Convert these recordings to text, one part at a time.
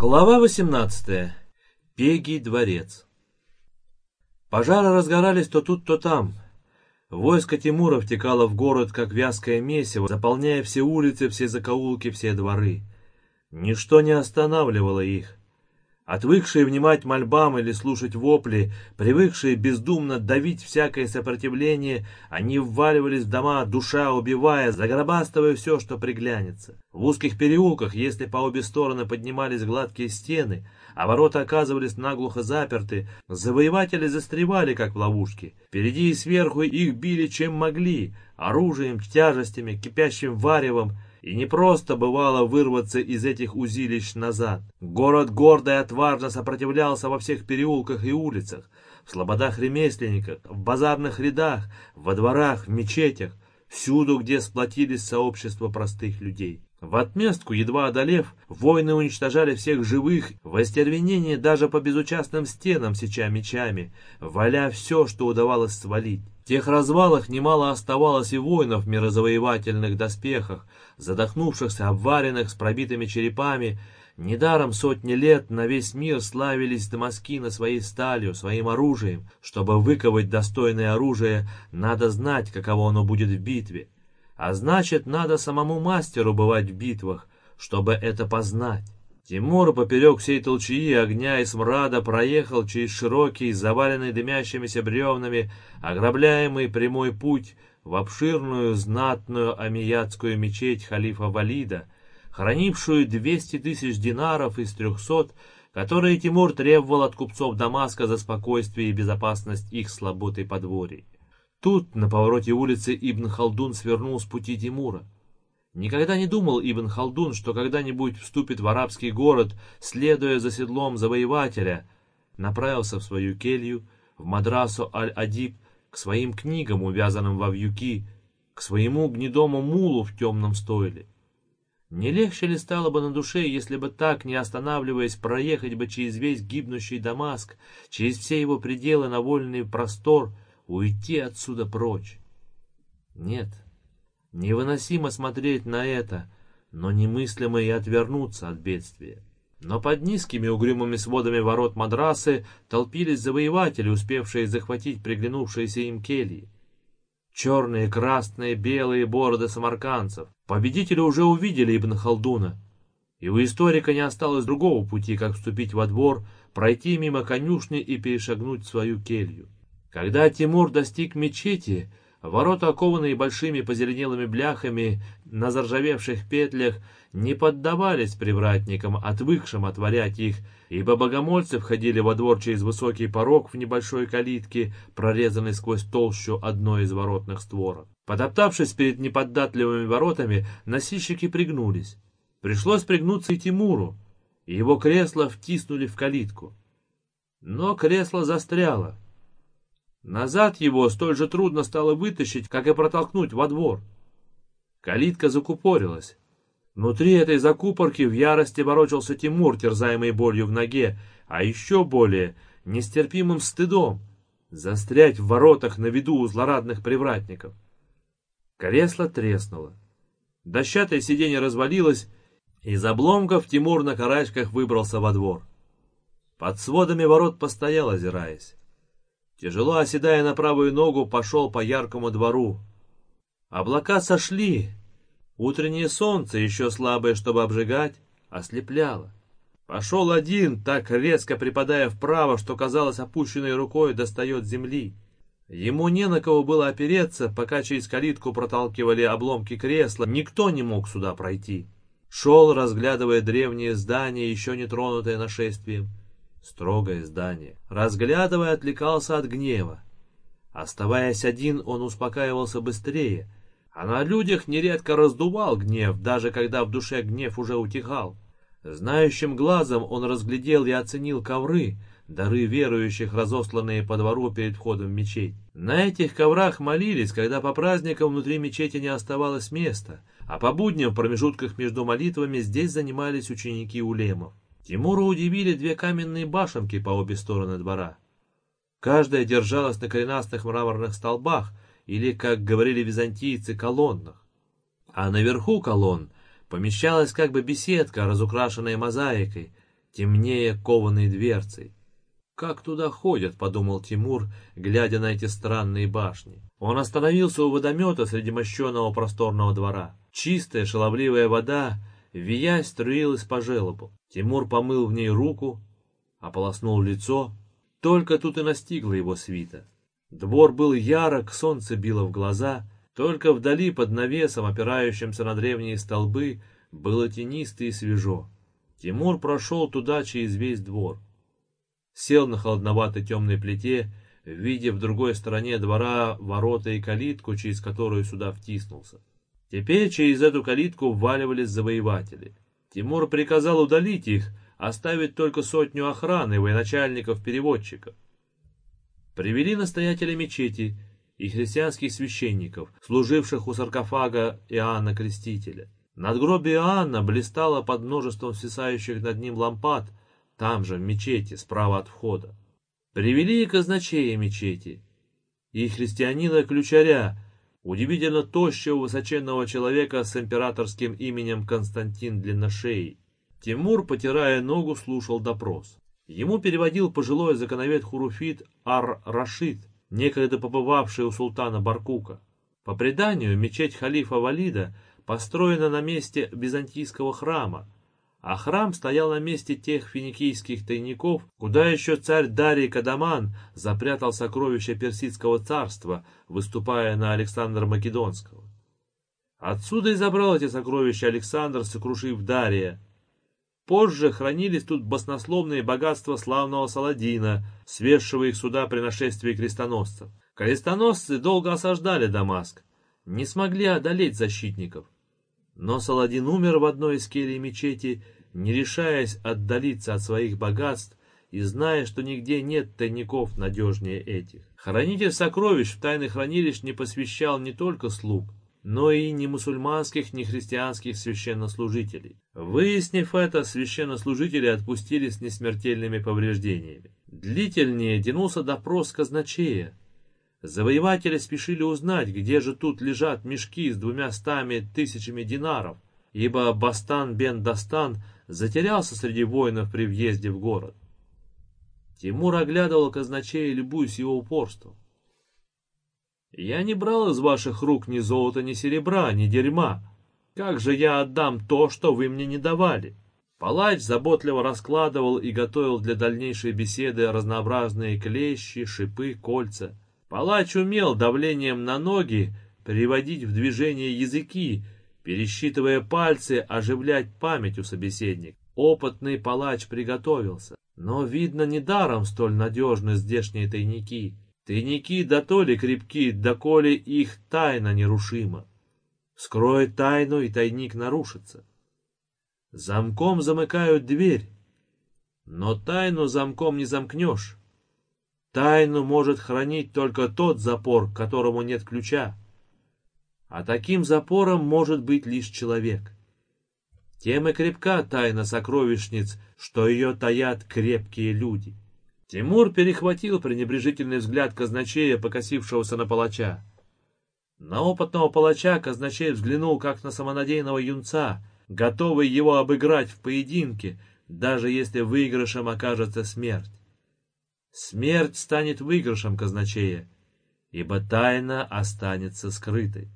Глава 18. Пегий дворец. Пожары разгорались то тут, то там. Войско Тимура втекало в город, как вязкое месиво, заполняя все улицы, все закоулки, все дворы. Ничто не останавливало их. Отвыкшие внимать мольбам или слушать вопли, привыкшие бездумно давить всякое сопротивление, они вваливались в дома, душа убивая, загробастывая все, что приглянется. В узких переулках, если по обе стороны поднимались гладкие стены, а ворота оказывались наглухо заперты, завоеватели застревали, как в ловушке. Впереди и сверху их били чем могли, оружием, тяжестями, кипящим варевом, и не просто бывало вырваться из этих узилищ назад. Город гордо и отважно сопротивлялся во всех переулках и улицах, в слободах ремесленников, в базарных рядах, во дворах, в мечетях, всюду, где сплотились сообщества простых людей. В отместку, едва одолев, воины уничтожали всех живых, в остервенении даже по безучастным стенам сеча мечами, валя все, что удавалось свалить. В тех развалах немало оставалось и воинов в мирозавоевательных доспехах, задохнувшихся, обваренных, с пробитыми черепами. Недаром сотни лет на весь мир славились Дамаскина своей сталью, своим оружием. Чтобы выковать достойное оружие, надо знать, каково оно будет в битве. А значит, надо самому мастеру бывать в битвах, чтобы это познать. Тимур поперек всей толчии огня и смрада проехал через широкий, заваленный дымящимися бревнами, ограбляемый прямой путь в обширную знатную амиятскую мечеть халифа Валида, хранившую 200 тысяч динаров из 300, которые Тимур требовал от купцов Дамаска за спокойствие и безопасность их слобод подворий. Тут, на повороте улицы, Ибн Халдун свернул с пути Тимура. Никогда не думал Ибн Халдун, что когда-нибудь вступит в арабский город, следуя за седлом завоевателя, направился в свою келью, в мадрасу Аль-Адиб, к своим книгам, увязанным во вьюки, к своему гнедому мулу в темном стойле. Не легче ли стало бы на душе, если бы так, не останавливаясь, проехать бы через весь гибнущий Дамаск, через все его пределы на вольный простор, уйти отсюда прочь? Нет, невыносимо смотреть на это, но немыслимо и отвернуться от бедствия. Но под низкими угрюмыми сводами ворот мадрасы толпились завоеватели, успевшие захватить приглянувшиеся им кельи. Черные, красные, белые бороды самарканцев. Победители уже увидели Ибн Халдуна. И у историка не осталось другого пути, как вступить во двор, пройти мимо конюшни и перешагнуть свою келью. Когда Тимур достиг мечети, ворота, окованные большими позеленелыми бляхами на заржавевших петлях, не поддавались привратникам, отвыкшим отворять их, ибо богомольцы входили во двор через высокий порог в небольшой калитке, прорезанной сквозь толщу одной из воротных створок. Подоптавшись перед неподдатливыми воротами, носильщики пригнулись. Пришлось пригнуться и Тимуру, и его кресло втиснули в калитку. Но кресло застряло. Назад его столь же трудно стало вытащить, как и протолкнуть во двор. Калитка закупорилась. Внутри этой закупорки в ярости ворочался Тимур, терзаемый болью в ноге, а еще более нестерпимым стыдом застрять в воротах на виду у злорадных привратников. Кресло треснуло. Дощатое сиденье развалилось, из обломков Тимур на карачках выбрался во двор. Под сводами ворот постоял, озираясь. Тяжело оседая на правую ногу, пошел по яркому двору. Облака сошли, Утреннее солнце, еще слабое, чтобы обжигать, ослепляло. Пошел один, так резко припадая вправо, что, казалось, опущенной рукой достает земли. Ему не на кого было опереться, пока через калитку проталкивали обломки кресла, никто не мог сюда пройти. Шел, разглядывая древнее здание, еще не тронутое нашествием. Строгое здание. Разглядывая, отвлекался от гнева. Оставаясь один, он успокаивался быстрее — а на людях нередко раздувал гнев, даже когда в душе гнев уже утихал. Знающим глазом он разглядел и оценил ковры, дары верующих, разосланные по двору перед входом в мечеть. На этих коврах молились, когда по праздникам внутри мечети не оставалось места, а по будням в промежутках между молитвами здесь занимались ученики улемов. Тимура удивили две каменные башенки по обе стороны двора. Каждая держалась на коренастых мраморных столбах, или, как говорили византийцы, колоннах. А наверху колонн помещалась как бы беседка, разукрашенная мозаикой. темнее кованой дверцей. «Как туда ходят?» — подумал Тимур, глядя на эти странные башни. Он остановился у водомета среди мощенного просторного двора. Чистая шаловливая вода, виясь, струилась по желобу. Тимур помыл в ней руку, ополоснул лицо. Только тут и настигла его свита. Двор был ярок, солнце било в глаза, только вдали под навесом, опирающимся на древние столбы, было тенисто и свежо. Тимур прошел туда через весь двор. Сел на холодноватой темной плите, видя в другой стороне двора ворота и калитку, через которую сюда втиснулся. Теперь через эту калитку вваливались завоеватели. Тимур приказал удалить их, оставить только сотню охраны, военачальников-переводчиков. Привели настоятеля мечети и христианских священников, служивших у саркофага Иоанна Крестителя. Надгробие Иоанна блистало под множеством свисающих над ним лампад, там же, в мечети, справа от входа. Привели и казначея мечети, и христианина-ключаря, удивительно тощего высоченного человека с императорским именем Константин Длинношеий. Тимур, потирая ногу, слушал допрос. Ему переводил пожилой законовед Хуруфит Ар-Рашид, некогда побывавший у султана Баркука. По преданию, мечеть халифа Валида построена на месте византийского храма, а храм стоял на месте тех финикийских тайников, куда еще царь Дарий Кадаман запрятал сокровища Персидского царства, выступая на Александра Македонского. Отсюда и забрал эти сокровища Александр, сокрушив Дария, Позже хранились тут баснословные богатства славного Саладина, свезшего их сюда при нашествии крестоносцев. Крестоносцы долго осаждали Дамаск, не смогли одолеть защитников. Но Саладин умер в одной из келий мечети, не решаясь отдалиться от своих богатств и зная, что нигде нет тайников надежнее этих. Хранитель сокровищ в тайных хранилищ не посвящал не только слуг, но и ни мусульманских, ни христианских священнослужителей. Выяснив это, священнослужители отпустили с несмертельными повреждениями. Длительнее тянулся допрос казначея. Завоеватели спешили узнать, где же тут лежат мешки с двумя стами тысячами динаров, ибо Бастан бен Дастан затерялся среди воинов при въезде в город. Тимур оглядывал казначея, любуясь его упорством. Я не брал из ваших рук ни золота, ни серебра, ни дерьма. Как же я отдам то, что вы мне не давали? Палач заботливо раскладывал и готовил для дальнейшей беседы разнообразные клещи, шипы, кольца. Палач умел давлением на ноги приводить в движение языки, пересчитывая пальцы, оживлять память у собеседника. Опытный палач приготовился. Но, видно, недаром столь надежны здешние тайники. Тайники да то ли крепки, да их тайна нерушима. Скроет тайну, и тайник нарушится. Замком замыкают дверь, но тайну замком не замкнешь. Тайну может хранить только тот запор, которому нет ключа. А таким запором может быть лишь человек. Тем и крепка тайна сокровищниц, что ее таят крепкие люди. Тимур перехватил пренебрежительный взгляд казначея, покосившегося на палача. На опытного палача казначей взглянул, как на самонадеянного юнца, готовый его обыграть в поединке, даже если выигрышем окажется смерть. Смерть станет выигрышем казначея, ибо тайна останется скрытой.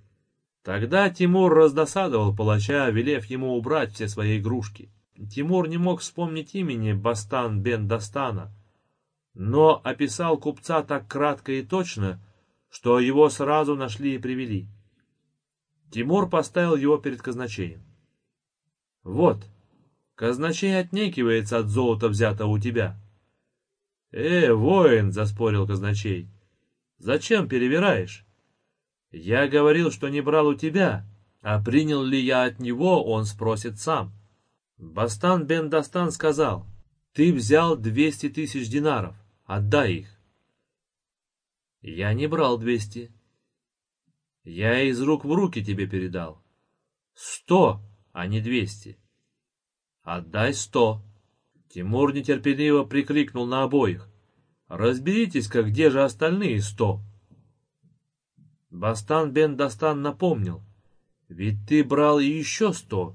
Тогда Тимур раздосадовал палача, велев ему убрать все свои игрушки. Тимур не мог вспомнить имени Бастан бен Дастана, но описал купца так кратко и точно, что его сразу нашли и привели. Тимур поставил его перед казначеем. «Вот, казначей отнекивается от золота, взятого у тебя». «Э, воин!» — заспорил казначей. «Зачем перевираешь?» «Я говорил, что не брал у тебя, а принял ли я от него, он спросит сам». Бастан бен Дастан сказал, «Ты взял двести тысяч динаров. Отдай их. Я не брал двести. Я из рук в руки тебе передал. Сто, а не двести. Отдай сто. Тимур нетерпеливо прикрикнул на обоих. Разберитесь-ка, где же остальные сто? Бастан бен Дастан напомнил. Ведь ты брал и еще сто.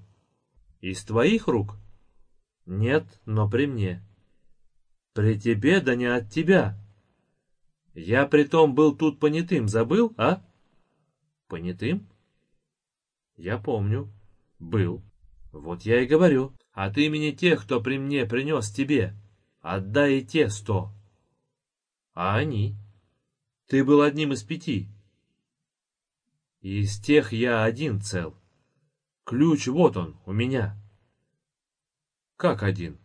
Из твоих рук? Нет, но при мне. При тебе, да не от тебя. Я притом был тут понятым, забыл, а? Понятым? Я помню. Был. Вот я и говорю. От имени тех, кто при мне принес тебе, отдай и те сто. А они? Ты был одним из пяти. Из тех я один цел. Ключ вот он, у меня. Как один?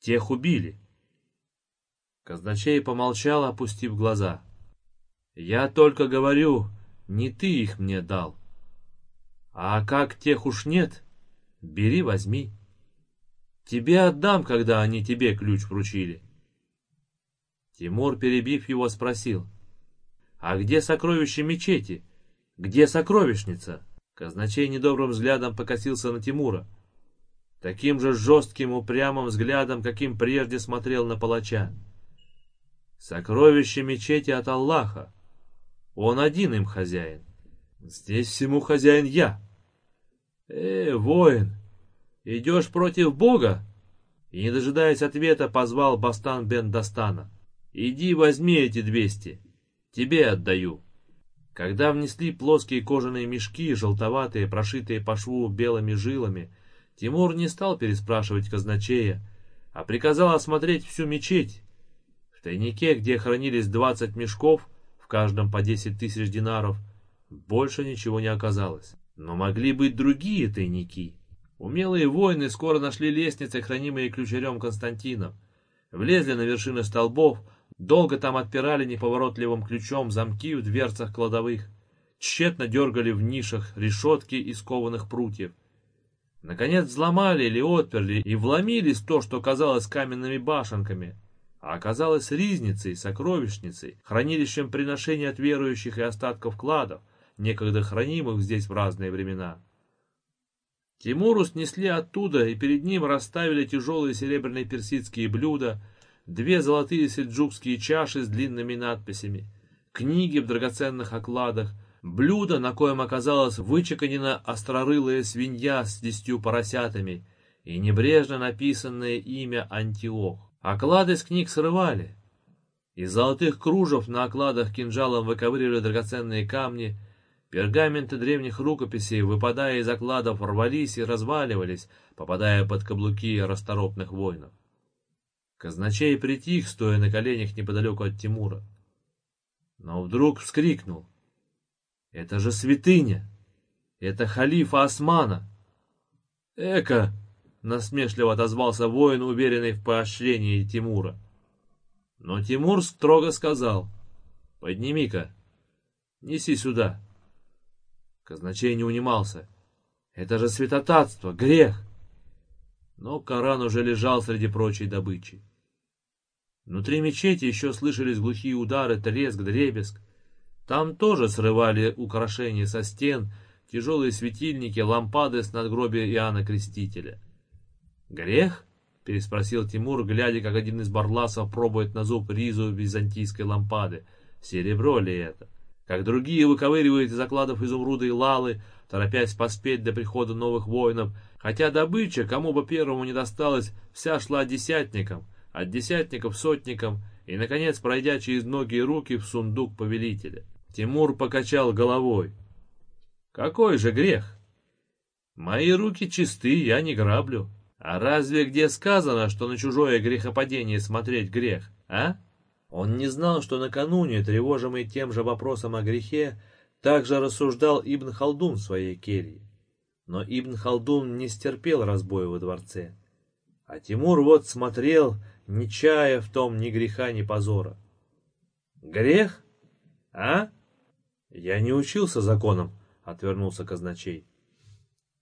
Тех убили. Казначей помолчал, опустив глаза. Я только говорю, не ты их мне дал. А как тех уж нет, бери, возьми. Тебе отдам, когда они тебе ключ вручили. Тимур, перебив его, спросил. А где сокровища мечети? Где сокровищница? Казначей недобрым взглядом покосился на Тимура. Таким же жестким, упрямым взглядом, каким прежде смотрел на палача. Сокровище мечети от Аллаха. Он один им хозяин. Здесь всему хозяин я. Э, воин, идешь против Бога? И, не дожидаясь ответа, позвал Бастан бен Дастана. Иди возьми эти двести. Тебе отдаю. Когда внесли плоские кожаные мешки, желтоватые, прошитые по шву белыми жилами, Тимур не стал переспрашивать казначея, а приказал осмотреть всю мечеть. В тайнике, где хранились двадцать мешков, в каждом по десять тысяч динаров, больше ничего не оказалось. Но могли быть другие тайники. Умелые воины скоро нашли лестницы, хранимые ключарем Константином. Влезли на вершины столбов, Долго там отпирали неповоротливым ключом замки в дверцах кладовых, тщетно дергали в нишах решетки из кованых прутьев. Наконец взломали или отперли и вломились то, что казалось каменными башенками, а оказалось ризницей, сокровищницей, хранилищем приношений от верующих и остатков кладов, некогда хранимых здесь в разные времена. Тимуру снесли оттуда, и перед ним расставили тяжелые серебряные персидские блюда, две золотые сельджукские чаши с длинными надписями, книги в драгоценных окладах, блюдо, на коем оказалась вычеканена острорылая свинья с десятью поросятами и небрежно написанное имя Антиох. Оклады с книг срывали. Из золотых кружев на окладах кинжалом выковыривали драгоценные камни, пергаменты древних рукописей, выпадая из окладов, рвались и разваливались, попадая под каблуки расторопных воинов. Казначей притих, стоя на коленях неподалеку от Тимура. Но вдруг вскрикнул. «Это же святыня! Это халифа Османа!» «Эка!» — насмешливо отозвался воин, уверенный в поощрении Тимура. Но Тимур строго сказал. «Подними-ка, неси сюда». Казначей не унимался. «Это же святотатство, грех!» Но Коран уже лежал среди прочей добычи. Внутри мечети еще слышались глухие удары, треск, дребезг. Там тоже срывали украшения со стен, тяжелые светильники, лампады с надгробия Иоанна Крестителя. «Грех?» — переспросил Тимур, глядя, как один из барласов пробует на зуб ризу византийской лампады. «Серебро ли это?» Как другие выковыривают из закладов изумруды и лалы, торопясь поспеть до прихода новых воинов, хотя добыча, кому бы первому не досталась, вся шла десятникам — от десятников сотникам и, наконец, пройдя через многие руки в сундук повелителя. Тимур покачал головой. «Какой же грех? Мои руки чисты, я не граблю. А разве где сказано, что на чужое грехопадение смотреть грех, а?» Он не знал, что накануне, тревожимый тем же вопросом о грехе, также рассуждал Ибн Халдун в своей келье. Но Ибн Халдун не стерпел разбоя во дворце. А Тимур вот смотрел не чая в том ни греха, ни позора. Грех? А? Я не учился законам, отвернулся казначей.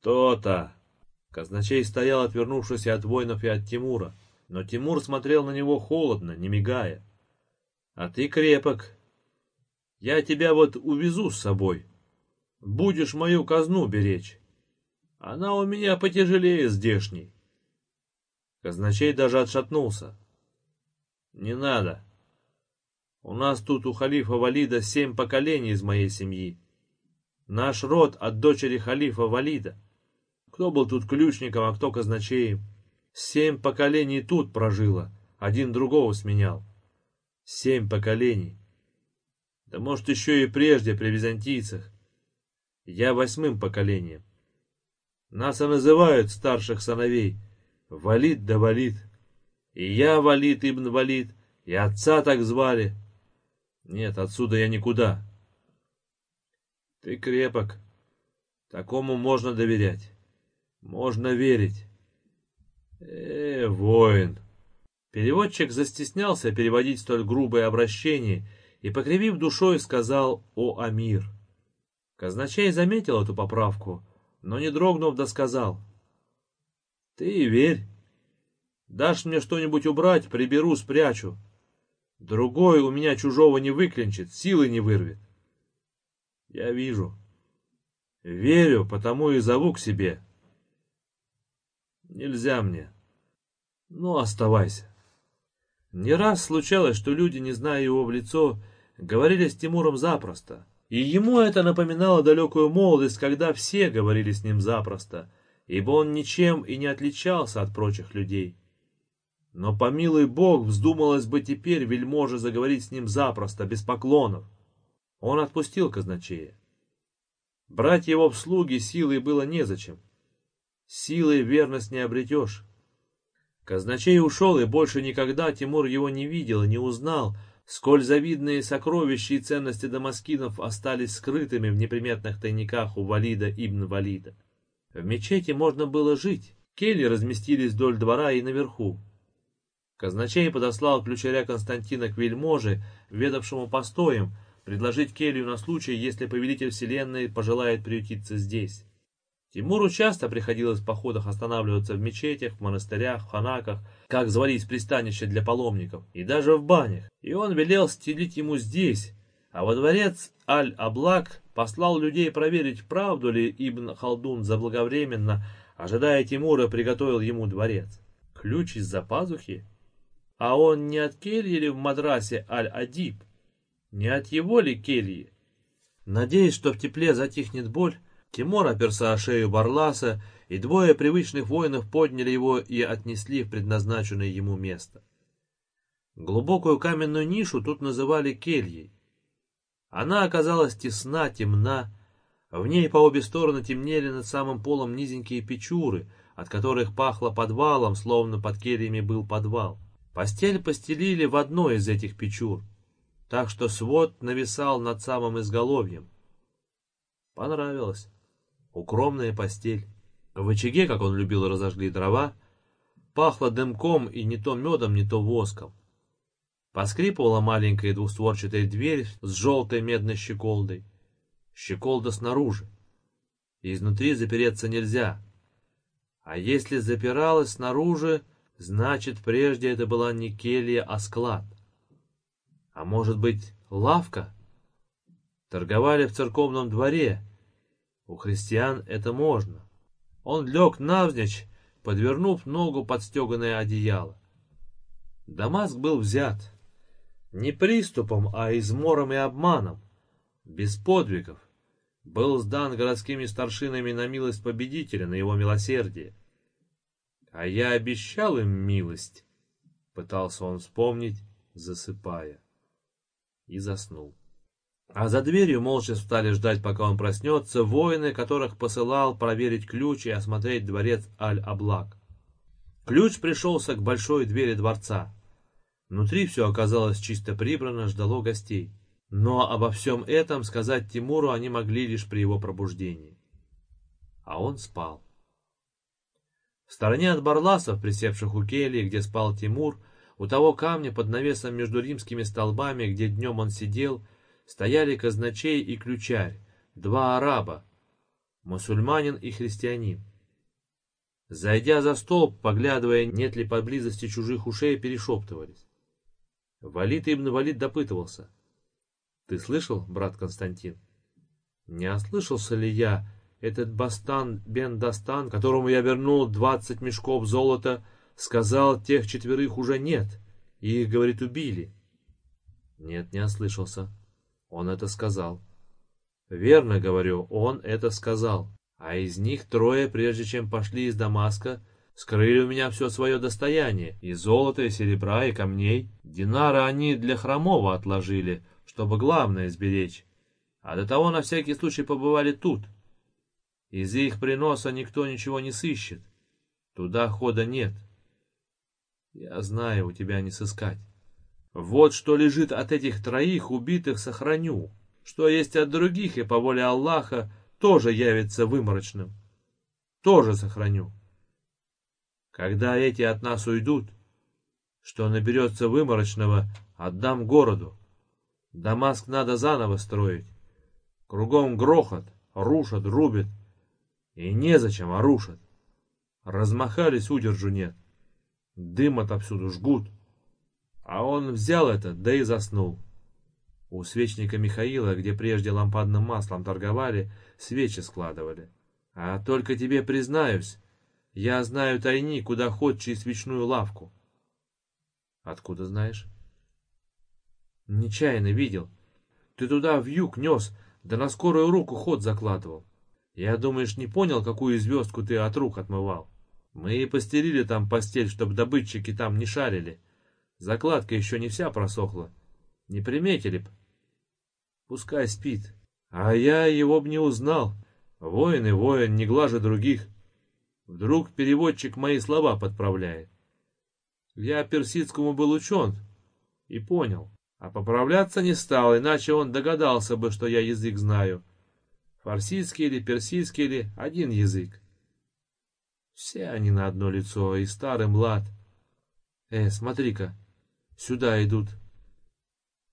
То-то. Казначей стоял, отвернувшись от воинов и от Тимура, но Тимур смотрел на него холодно, не мигая. А ты крепок. Я тебя вот увезу с собой. Будешь мою казну беречь. Она у меня потяжелее здешней. Казначей даже отшатнулся. «Не надо. У нас тут у халифа Валида семь поколений из моей семьи. Наш род от дочери халифа Валида. Кто был тут ключником, а кто казначеем? Семь поколений тут прожило, один другого сменял. Семь поколений. Да может, еще и прежде при византийцах. Я восьмым поколением. Нас и называют старших сыновей. Валид да валид. И я Валид ибн Валид, и отца так звали. Нет, отсюда я никуда. Ты крепок. Такому можно доверять. Можно верить. Э, воин. Переводчик застеснялся переводить столь грубое обращение и, покривив душой, сказал «О, Амир». Казначей заметил эту поправку, но не дрогнув, досказал. «Ты верь. Дашь мне что-нибудь убрать, приберу, спрячу. Другой у меня чужого не выклинчит, силы не вырвет. Я вижу. Верю, потому и зову к себе. Нельзя мне. Ну, оставайся. Не раз случалось, что люди, не зная его в лицо, говорили с Тимуром запросто. И ему это напоминало далекую молодость, когда все говорили с ним запросто, ибо он ничем и не отличался от прочих людей. Но, помилуй Бог, вздумалось бы теперь вельможе заговорить с ним запросто, без поклонов. Он отпустил казначея. Брать его в слуги силой было незачем. Силой верность не обретешь. Казначей ушел, и больше никогда Тимур его не видел и не узнал, сколь завидные сокровища и ценности дамаскинов остались скрытыми в неприметных тайниках у Валида ибн Валида. В мечети можно было жить, кельи разместились вдоль двора и наверху. Казначей подослал ключаря Константина к вельможе, ведавшему постоем, предложить келью на случай, если повелитель вселенной пожелает приютиться здесь. Тимуру часто приходилось в походах останавливаться в мечетях, в монастырях, в ханаках, как звались пристанища для паломников, и даже в банях, и он велел стелить ему здесь, а во дворец Аль-Аблак послал людей проверить, правду ли Ибн Халдун заблаговременно, ожидая Тимура, приготовил ему дворец. Ключ из-за пазухи? А он не от кельи ли в мадрасе Аль-Адиб? Не от его ли кельи? Надеясь, что в тепле затихнет боль, Тимур оперся о шею Барласа, и двое привычных воинов подняли его и отнесли в предназначенное ему место. Глубокую каменную нишу тут называли кельей. Она оказалась тесна, темна, в ней по обе стороны темнели над самым полом низенькие печуры, от которых пахло подвалом, словно под кельями был подвал. Постель постелили в одной из этих печур, так что свод нависал над самым изголовьем. Понравилось. Укромная постель. В очаге, как он любил, разожгли дрова. Пахло дымком и не то медом, не то воском. Поскрипывала маленькая двустворчатая дверь с желтой медной щеколдой. Щеколда снаружи. Изнутри запереться нельзя. А если запиралась снаружи, Значит, прежде это была не келья, а склад. А может быть, лавка? Торговали в церковном дворе. У христиан это можно. Он лег навзничь, подвернув ногу под стеганое одеяло. Дамаск был взят. Не приступом, а измором и обманом. Без подвигов. Был сдан городскими старшинами на милость победителя, на его милосердие. А я обещал им милость, пытался он вспомнить, засыпая. И заснул. А за дверью молча стали ждать, пока он проснется, воины, которых посылал проверить ключ и осмотреть дворец Аль-Аблак. Ключ пришелся к большой двери дворца. Внутри все оказалось чисто прибрано, ждало гостей. Но обо всем этом сказать Тимуру они могли лишь при его пробуждении. А он спал. В стороне от барласов, присевших у кельи, где спал Тимур, у того камня под навесом между римскими столбами, где днем он сидел, стояли казначей и ключарь, два араба, мусульманин и христианин. Зайдя за столб, поглядывая, нет ли поблизости чужих ушей, перешептывались. Валид ибн Валид допытывался. — Ты слышал, брат Константин? Не ослышался ли я, этот Бастан Бен Дастан, которому я вернул двадцать мешков золота, сказал, тех четверых уже нет, и их, говорит, убили. Нет, не ослышался. Он это сказал. Верно, говорю, он это сказал. А из них трое, прежде чем пошли из Дамаска, Скрыли у меня все свое достояние, и золото, и серебра, и камней. Динары они для хромого отложили, чтобы главное сберечь. А до того на всякий случай побывали тут. Из их приноса никто ничего не сыщет. Туда хода нет. Я знаю, у тебя не сыскать. Вот что лежит от этих троих убитых сохраню. Что есть от других, и по воле Аллаха тоже явится выморочным. Тоже сохраню. Когда эти от нас уйдут, что наберется выморочного, отдам городу. Дамаск надо заново строить. Кругом грохот, рушат, рубят. И незачем, а рушат. Размахались, удержу нет. Дым отовсюду жгут. А он взял это, да и заснул. У свечника Михаила, где прежде лампадным маслом торговали, свечи складывали. А только тебе признаюсь, я знаю тайник, куда ход через свечную лавку. Откуда знаешь? Нечаянно видел. Ты туда в юг нес, да на скорую руку ход закладывал. Я, думаешь, не понял, какую звездку ты от рук отмывал? Мы и постелили там постель, чтобы добытчики там не шарили. Закладка еще не вся просохла. Не приметили б. Пускай спит. А я его б не узнал. Воин и воин, не глаже других. Вдруг переводчик мои слова подправляет. Я персидскому был учен и понял, а поправляться не стал, иначе он догадался бы, что я язык знаю. Фарсидский или персидский или один язык. Все они на одно лицо, и старый млад. Э, смотри-ка, сюда идут.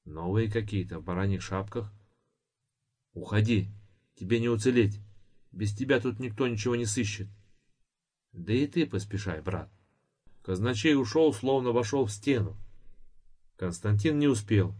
Новые какие-то, в бараньих шапках. Уходи, тебе не уцелеть. Без тебя тут никто ничего не сыщет. Да и ты поспешай, брат. Казначей ушел, словно вошел в стену. Константин не успел.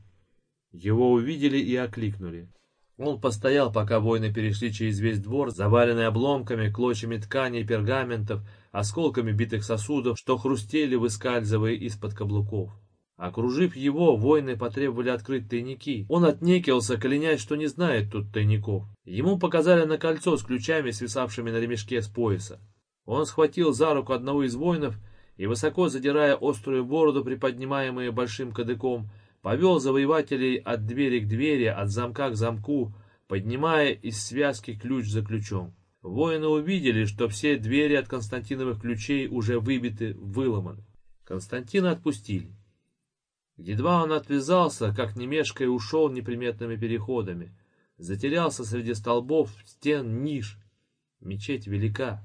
Его увидели и окликнули. Он постоял, пока воины перешли через весь двор, заваленный обломками, клочьями и пергаментов, осколками битых сосудов, что хрустели, выскальзывая из-под каблуков. Окружив его, воины потребовали открыть тайники. Он отнекился, клянясь, что не знает тут тайников. Ему показали на кольцо с ключами, свисавшими на ремешке с пояса. Он схватил за руку одного из воинов и, высоко задирая острую бороду, приподнимаемую большим кадыком, повел завоевателей от двери к двери, от замка к замку, поднимая из связки ключ за ключом. Воины увидели, что все двери от Константиновых ключей уже выбиты, выломаны. Константина отпустили. Едва он отвязался, как немешкой ушел неприметными переходами. Затерялся среди столбов, стен, ниш. Мечеть велика.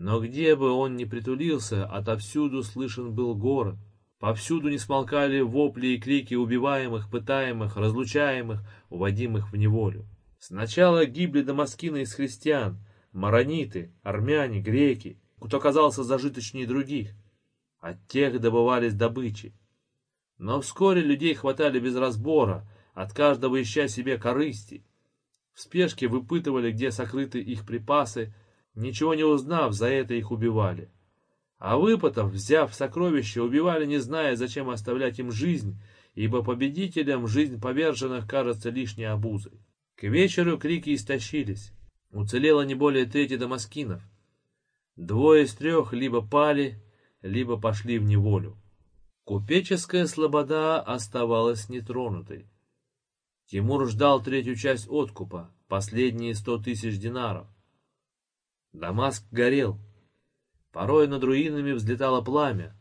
Но где бы он ни притулился, отовсюду слышен был город. Повсюду не смолкали вопли и крики убиваемых, пытаемых, разлучаемых, уводимых в неволю. Сначала гибли дамаскины из христиан, марониты, армяне, греки, кто оказался зажиточнее других. От тех добывались добычи. Но вскоре людей хватали без разбора, от каждого ища себе корысти. В спешке выпытывали, где сокрыты их припасы, ничего не узнав, за это их убивали. А выпотов, взяв сокровища, убивали, не зная, зачем оставлять им жизнь, ибо победителям жизнь поверженных кажется лишней обузой. К вечеру крики истощились. Уцелело не более трети дамаскинов. Двое из трех либо пали, либо пошли в неволю. Купеческая слобода оставалась нетронутой. Тимур ждал третью часть откупа, последние сто тысяч динаров. Дамаск горел. Порой над руинами взлетало пламя.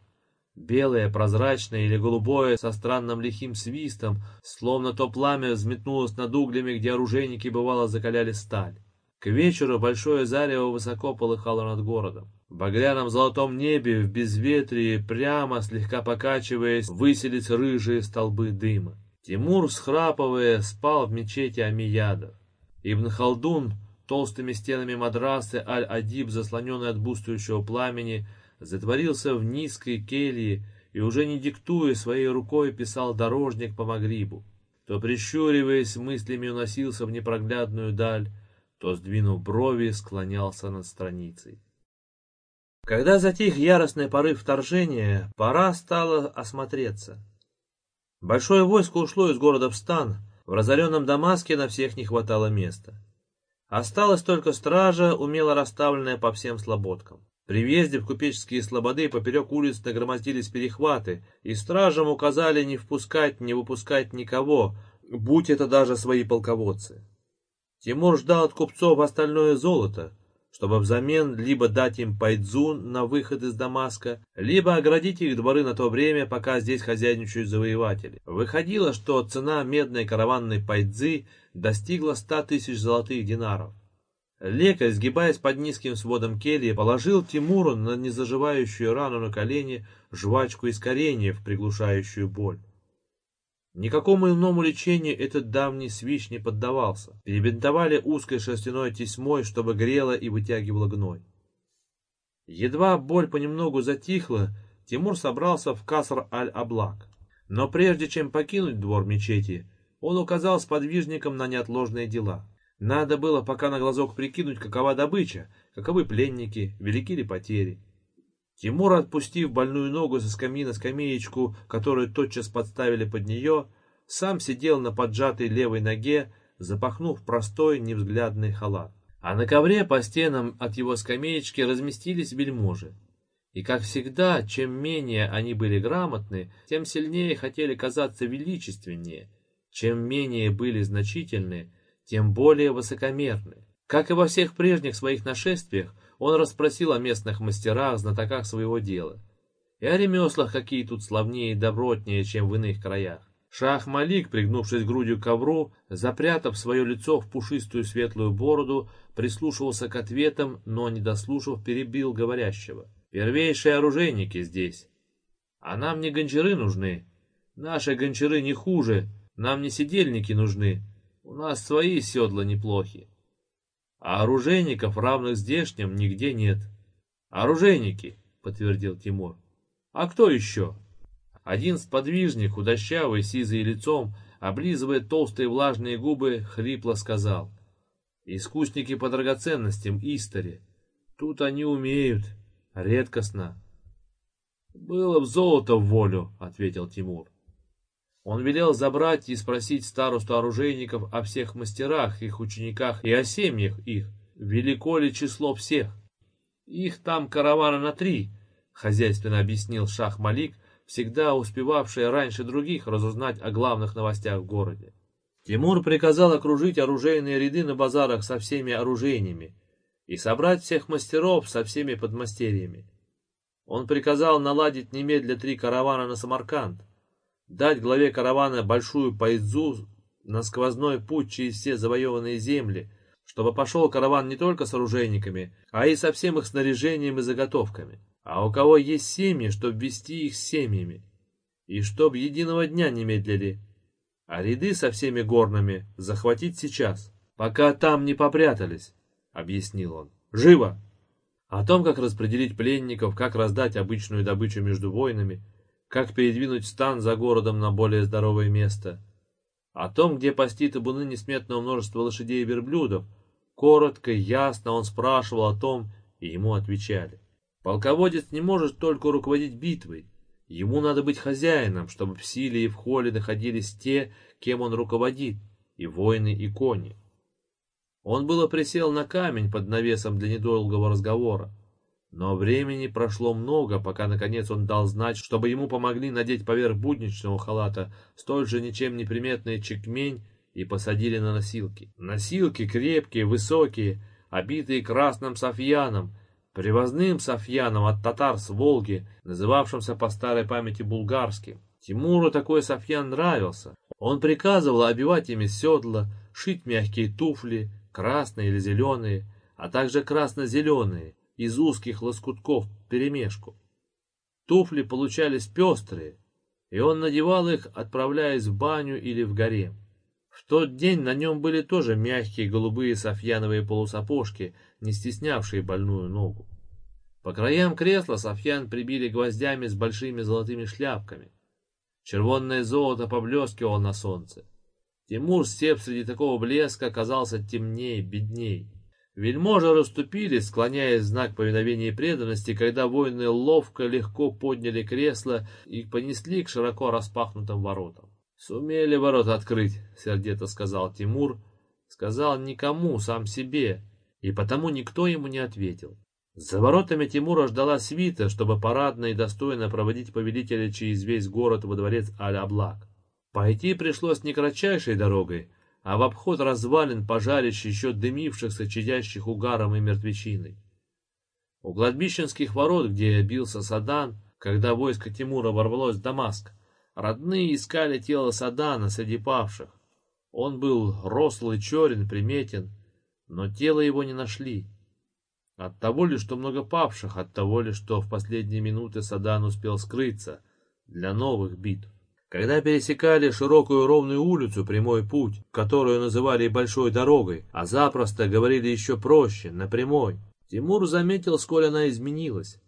Белое, прозрачное или голубое, со странным лихим свистом, словно то пламя взметнулось над углями, где оружейники бывало закаляли сталь. К вечеру большое зарево высоко полыхало над городом. В багряном золотом небе, в безветрии, прямо, слегка покачиваясь, выселись рыжие столбы дыма. Тимур, схрапывая, спал в мечети Амиядов. Ибн Халдун, толстыми стенами мадрасы Аль-Адиб, заслоненный от бустующего пламени, затворился в низкой келье и, уже не диктуя, своей рукой писал дорожник по Магрибу. То, прищуриваясь, мыслями уносился в непроглядную даль, то, сдвинув брови, склонялся над страницей. Когда затих яростный порыв вторжения, пора стало осмотреться. Большое войско ушло из города в стан, в разоренном Дамаске на всех не хватало места. Осталась только стража, умело расставленная по всем слободкам. При въезде в купеческие слободы поперек улиц нагромоздились перехваты, и стражам указали не впускать, не выпускать никого, будь это даже свои полководцы. Тимур ждал от купцов остальное золото, чтобы взамен либо дать им пайдзу на выход из Дамаска, либо оградить их дворы на то время, пока здесь хозяйничают завоеватели. Выходило, что цена медной караванной пайдзы достигла ста тысяч золотых динаров. Лекарь, сгибаясь под низким сводом кельи, положил Тимуру на незаживающую рану на колени жвачку из кореньев, приглушающую боль. Никакому иному лечению этот давний свищ не поддавался. Перебинтовали узкой шерстяной тесьмой, чтобы грело и вытягивало гной. Едва боль понемногу затихла, Тимур собрался в Каср-аль-Аблак. Но прежде чем покинуть двор мечети, он указал сподвижникам на неотложные дела. Надо было пока на глазок прикинуть, какова добыча, каковы пленники, велики ли потери. Тимур, отпустив больную ногу со скамьи на скамеечку, которую тотчас подставили под нее, сам сидел на поджатой левой ноге, запахнув простой невзглядный халат. А на ковре по стенам от его скамеечки разместились вельможи. И, как всегда, чем менее они были грамотны, тем сильнее хотели казаться величественнее, чем менее были значительны, тем более высокомерны. Как и во всех прежних своих нашествиях, он расспросил о местных мастерах, знатоках своего дела. И о ремеслах, какие тут славнее и добротнее, чем в иных краях. Шах Малик, пригнувшись грудью к ковру, запрятав свое лицо в пушистую светлую бороду, прислушивался к ответам, но, не дослушав, перебил говорящего. «Первейшие оружейники здесь. А нам не гончары нужны. Наши гончары не хуже, нам не сидельники нужны. У нас свои седла неплохи. А оружейников, равных здешним, нигде нет. Оружейники, подтвердил Тимур. А кто еще? Один сподвижник, худощавый, сизый лицом, облизывая толстые влажные губы, хрипло сказал. Искусники по драгоценностям Истори. Тут они умеют. Редкостно. Было в золото в волю, ответил Тимур. Он велел забрать и спросить старосту оружейников о всех мастерах, их учениках и о семьях их, велико ли число всех. Их там каравана на три, хозяйственно объяснил Шах Малик, всегда успевавший раньше других разузнать о главных новостях в городе. Тимур приказал окружить оружейные ряды на базарах со всеми оружейными и собрать всех мастеров со всеми подмастерьями. Он приказал наладить немедля три каравана на Самарканд, дать главе каравана большую пайдзу на сквозной путь через все завоеванные земли, чтобы пошел караван не только с оружейниками, а и со всем их снаряжением и заготовками. А у кого есть семьи, чтобы вести их семьями, и чтоб единого дня не медлили. А ряды со всеми горными захватить сейчас, пока там не попрятались, — объяснил он. Живо! О том, как распределить пленников, как раздать обычную добычу между воинами — как передвинуть стан за городом на более здоровое место. О том, где пасти табуны несметного множества лошадей и верблюдов, коротко ясно он спрашивал о том, и ему отвечали. Полководец не может только руководить битвой, ему надо быть хозяином, чтобы в силе и в холе находились те, кем он руководит, и воины, и кони. Он было присел на камень под навесом для недолгого разговора, но времени прошло много, пока наконец он дал знать, чтобы ему помогли надеть поверх будничного халата столь же ничем не приметный чекмень и посадили на носилки. Носилки крепкие, высокие, обитые красным софьяном, привозным софьяном от татар с Волги, называвшимся по старой памяти булгарским. Тимуру такой софьян нравился. Он приказывал обивать ими седла, шить мягкие туфли, красные или зеленые, а также красно-зеленые, из узких лоскутков перемешку. Туфли получались пестрые, и он надевал их, отправляясь в баню или в гарем. В тот день на нем были тоже мягкие голубые софьяновые полусапожки, не стеснявшие больную ногу. По краям кресла софьян прибили гвоздями с большими золотыми шляпками. Червонное золото поблескивало на солнце. Тимур, сев среди такого блеска, казался темнее, бедней. Вельможи расступились, склоняясь в знак повиновения и преданности, когда воины ловко, легко подняли кресло и понесли к широко распахнутым воротам. «Сумели ворота открыть», — сердито сказал Тимур. Сказал никому, сам себе, и потому никто ему не ответил. За воротами Тимура ждала свита, чтобы парадно и достойно проводить повелителя через весь город во дворец Аль-Аблак. Пойти пришлось не кратчайшей дорогой, а в обход развалин пожарищ еще дымившихся, чадящих угаром и мертвечиной. У кладбищенских ворот, где бился Садан, когда войско Тимура ворвалось в Дамаск, родные искали тело Садана среди павших. Он был рослый, черен, приметен, но тело его не нашли. От того ли, что много павших, от того ли, что в последние минуты Садан успел скрыться для новых битв. Когда пересекали широкую ровную улицу, прямой путь, которую называли большой дорогой, а запросто говорили еще проще, напрямой, Тимур заметил, сколь она изменилась.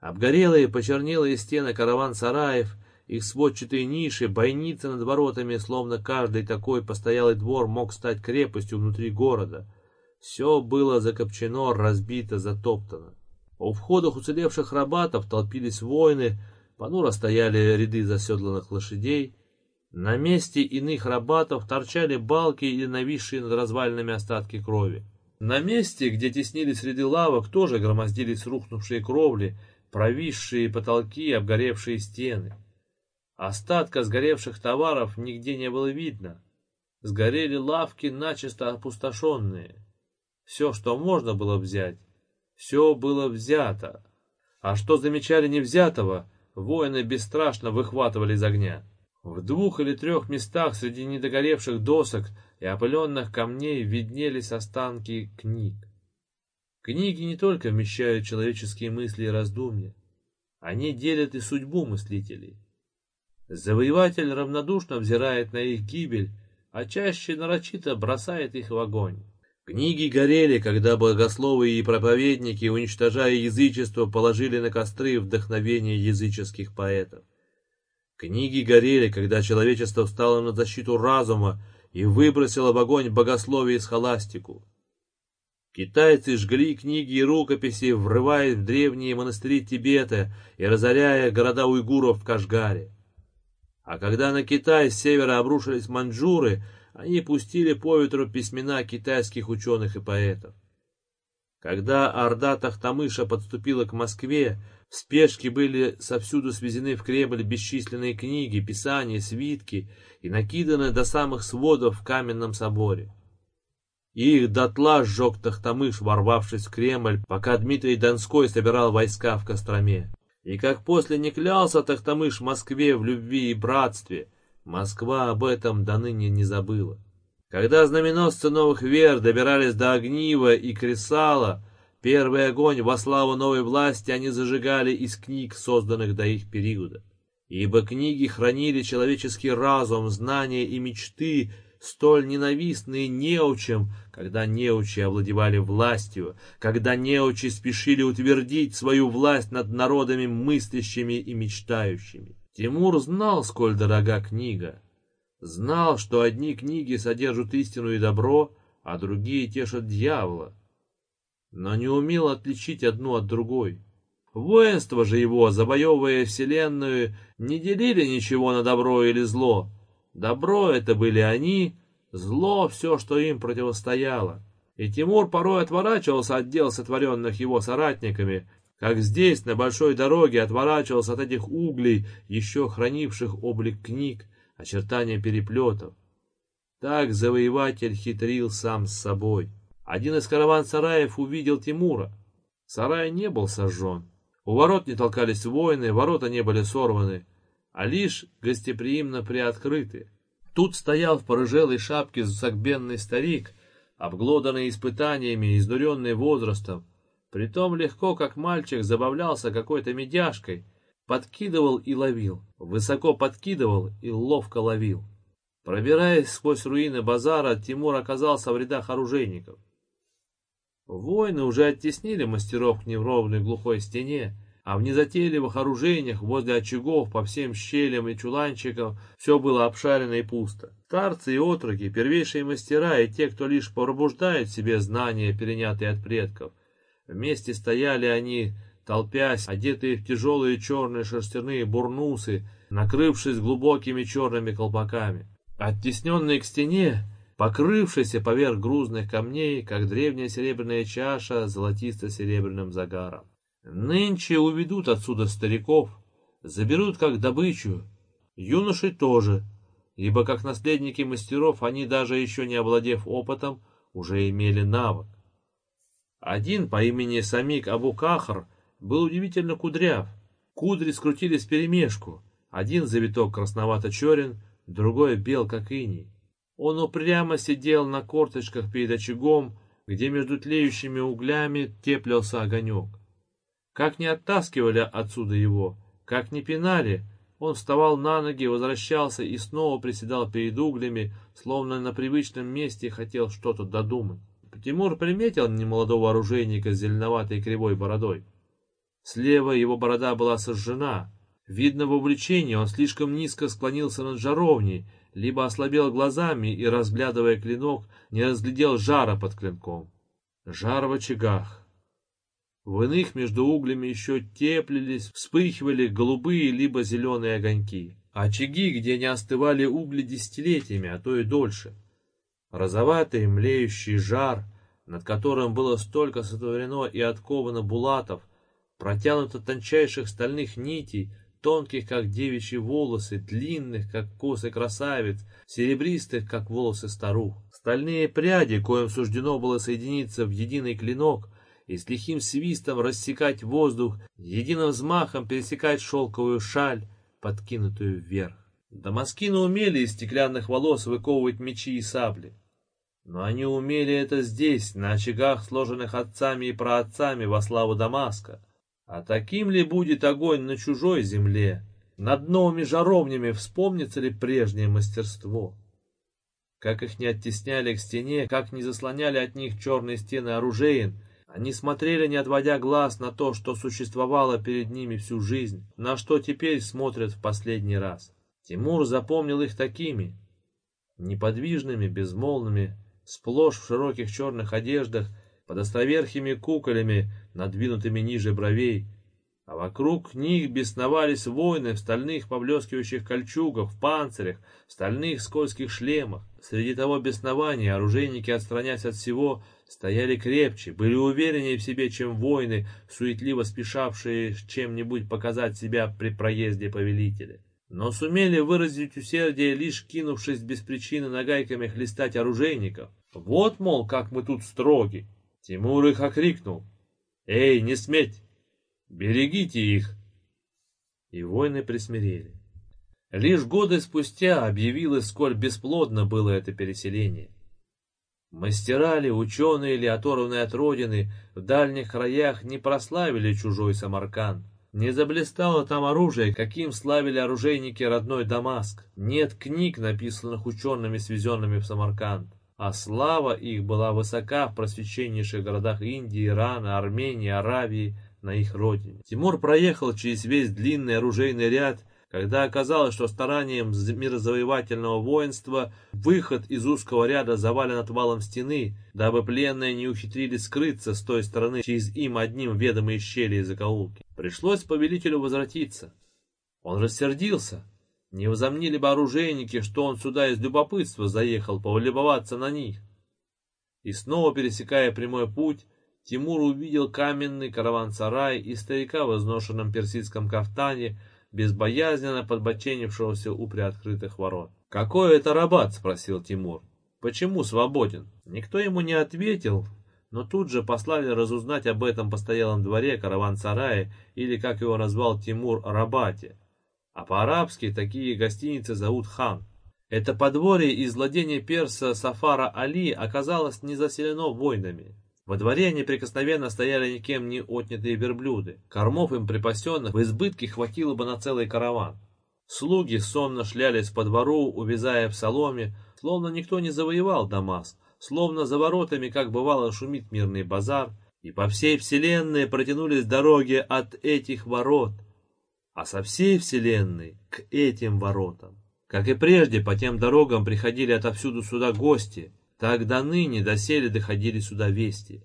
Обгорелые, почернелые стены караван-сараев, их сводчатые ниши, бойницы над воротами, словно каждый такой постоялый двор мог стать крепостью внутри города — все было закопчено, разбито, затоптано. У входах уцелевших рабатов толпились воины, понуро стояли ряды заседланных лошадей. На месте иных рабатов торчали балки или нависшие над развалинами остатки крови. На месте, где теснились ряды лавок, тоже громоздились рухнувшие кровли, провисшие потолки, обгоревшие стены. Остатка сгоревших товаров нигде не было видно. Сгорели лавки, начисто опустошенные. Все, что можно было взять, все было взято. А что замечали не взятого, воины бесстрашно выхватывали из огня. В двух или трех местах среди недогоревших досок и опыленных камней виднелись останки книг. Книги не только вмещают человеческие мысли и раздумья, они делят и судьбу мыслителей. Завоеватель равнодушно взирает на их гибель, а чаще нарочито бросает их в огонь. Книги горели, когда богословы и проповедники, уничтожая язычество, положили на костры вдохновение языческих поэтов. Книги горели, когда человечество встало на защиту разума и выбросило в огонь богословие и схоластику. Китайцы жгли книги и рукописи, врываясь в древние монастыри Тибета и разоряя города уйгуров в Кашгаре. А когда на Китай с севера обрушились маньчжуры, они пустили по ветру письмена китайских ученых и поэтов. Когда орда Тахтамыша подступила к Москве, в спешке были совсюду свезены в Кремль бесчисленные книги, писания, свитки и накиданы до самых сводов в каменном соборе. их дотла сжег Тахтамыш, ворвавшись в Кремль, пока Дмитрий Донской собирал войска в Костроме. И как после не клялся Тахтамыш Москве в любви и братстве, Москва об этом до ныне не забыла. Когда знаменосцы новых вер добирались до Огнива и Кресала, первый огонь во славу новой власти они зажигали из книг, созданных до их периода. Ибо книги хранили человеческий разум, знания и мечты, столь ненавистные неучам, когда неучи овладевали властью, когда неучи спешили утвердить свою власть над народами мыслящими и мечтающими. Тимур знал, сколь дорога книга. Знал, что одни книги содержат истину и добро, а другие тешат дьявола. Но не умел отличить одну от другой. Воинство же его, завоевывая вселенную, не делили ничего на добро или зло. Добро это были они, зло все, что им противостояло. И Тимур порой отворачивался от дел, сотворенных его соратниками, как здесь, на большой дороге, отворачивался от этих углей, еще хранивших облик книг, очертания переплетов. Так завоеватель хитрил сам с собой. Один из караван-сараев увидел Тимура. Сарай не был сожжен. У ворот не толкались воины, ворота не были сорваны, а лишь гостеприимно приоткрыты. Тут стоял в порыжелой шапке сагбенный старик, обглоданный испытаниями, изнуренный возрастом, Притом легко, как мальчик, забавлялся какой-то медяшкой, подкидывал и ловил, высоко подкидывал и ловко ловил. Пробираясь сквозь руины базара, Тимур оказался в рядах оружейников. Воины уже оттеснили мастеров к неровной глухой стене, а в незатейливых оружейнях возле очагов по всем щелям и чуланчикам все было обшарено и пусто. Старцы и отроки, первейшие мастера и те, кто лишь пробуждает в себе знания, перенятые от предков — Вместе стояли они, толпясь, одетые в тяжелые черные шерстяные бурнусы, накрывшись глубокими черными колпаками. Оттесненные к стене, покрывшийся поверх грузных камней, как древняя серебряная чаша золотисто-серебряным загаром. Нынче уведут отсюда стариков, заберут как добычу, юноши тоже, ибо как наследники мастеров они, даже еще не овладев опытом, уже имели навык. Один по имени Самик Абукахар был удивительно кудряв. Кудри скрутились перемешку, один завиток красновато-черен, другой бел, как иней. Он упрямо сидел на корточках перед очагом, где между тлеющими углями теплился огонек. Как не оттаскивали отсюда его, как не пинали, он вставал на ноги, возвращался и снова приседал перед углями, словно на привычном месте хотел что-то додумать. Тимур приметил немолодого оружейника с зеленоватой кривой бородой. Слева его борода была сожжена. Видно, в увлечении он слишком низко склонился над жаровней, либо ослабел глазами и, разглядывая клинок, не разглядел жара под клинком. Жар в очагах. В иных между углями еще теплились, вспыхивали голубые либо зеленые огоньки. Очаги, где не остывали угли десятилетиями, а то и дольше. Розоватый млеющий жар, над которым было столько сотворено и отковано булатов, протянуто тончайших стальных нитей, тонких, как девичьи волосы, длинных, как косы красавиц, серебристых, как волосы старух. Стальные пряди, коим суждено было соединиться в единый клинок, и с лихим свистом рассекать воздух, единым взмахом пересекать шелковую шаль, подкинутую вверх. Дамаскины умели из стеклянных волос выковывать мечи и сабли. Но они умели это здесь, на очагах, сложенных отцами и праотцами во славу Дамаска. А таким ли будет огонь на чужой земле? Над новыми жаровнями вспомнится ли прежнее мастерство? Как их не оттесняли к стене, как не заслоняли от них черные стены оружеен, они смотрели, не отводя глаз, на то, что существовало перед ними всю жизнь, на что теперь смотрят в последний раз. Тимур запомнил их такими, неподвижными, безмолвными, сплошь в широких черных одеждах, под островерхими куколями, надвинутыми ниже бровей, а вокруг них бесновались воины в стальных поблескивающих кольчугах, в панцирях, в стальных скользких шлемах. Среди того беснования оружейники, отстраняясь от всего, стояли крепче, были увереннее в себе, чем воины, суетливо спешавшие чем-нибудь показать себя при проезде повелителя. Но сумели выразить усердие, лишь кинувшись без причины нагайками хлестать оружейников. Вот, мол, как мы тут строги. Тимур их окрикнул. «Эй, не сметь! Берегите их!» И воины присмирели. Лишь годы спустя объявилось, сколь бесплодно было это переселение. Мастера ли, ученые ли, оторванные от родины, в дальних краях не прославили чужой Самарканд. Не заблистало там оружие, каким славили оружейники родной Дамаск. Нет книг, написанных учеными, свезенными в Самарканд. А слава их была высока в просвещеннейших городах Индии, Ирана, Армении, Аравии, на их родине. Тимур проехал через весь длинный оружейный ряд когда оказалось, что старанием мирозавоевательного воинства выход из узкого ряда завален отвалом стены, дабы пленные не ухитрились скрыться с той стороны через им одним ведомые щели и закоулки. Пришлось повелителю возвратиться. Он рассердился. Не возомнили бы оружейники, что он сюда из любопытства заехал повлюбоваться на них. И снова пересекая прямой путь, Тимур увидел каменный караван-сарай и старика в изношенном персидском кафтане, безбоязненно подбоченившегося у приоткрытых ворот. «Какой это рабат?» — спросил Тимур. «Почему свободен?» Никто ему не ответил, но тут же послали разузнать об этом постоялом дворе караван-сарае, или, как его назвал Тимур, Рабате. А по-арабски такие гостиницы зовут хан. Это подворье из владения перса Сафара Али оказалось не заселено войнами. Во дворе неприкосновенно стояли никем не отнятые верблюды. Кормов им припасенных в избытке хватило бы на целый караван. Слуги сонно шлялись по двору, увязая в соломе, словно никто не завоевал Дамаск, словно за воротами, как бывало, шумит мирный базар, и по всей вселенной протянулись дороги от этих ворот, а со всей вселенной к этим воротам. Как и прежде, по тем дорогам приходили отовсюду сюда гости, до ныне доселе доходили сюда вести.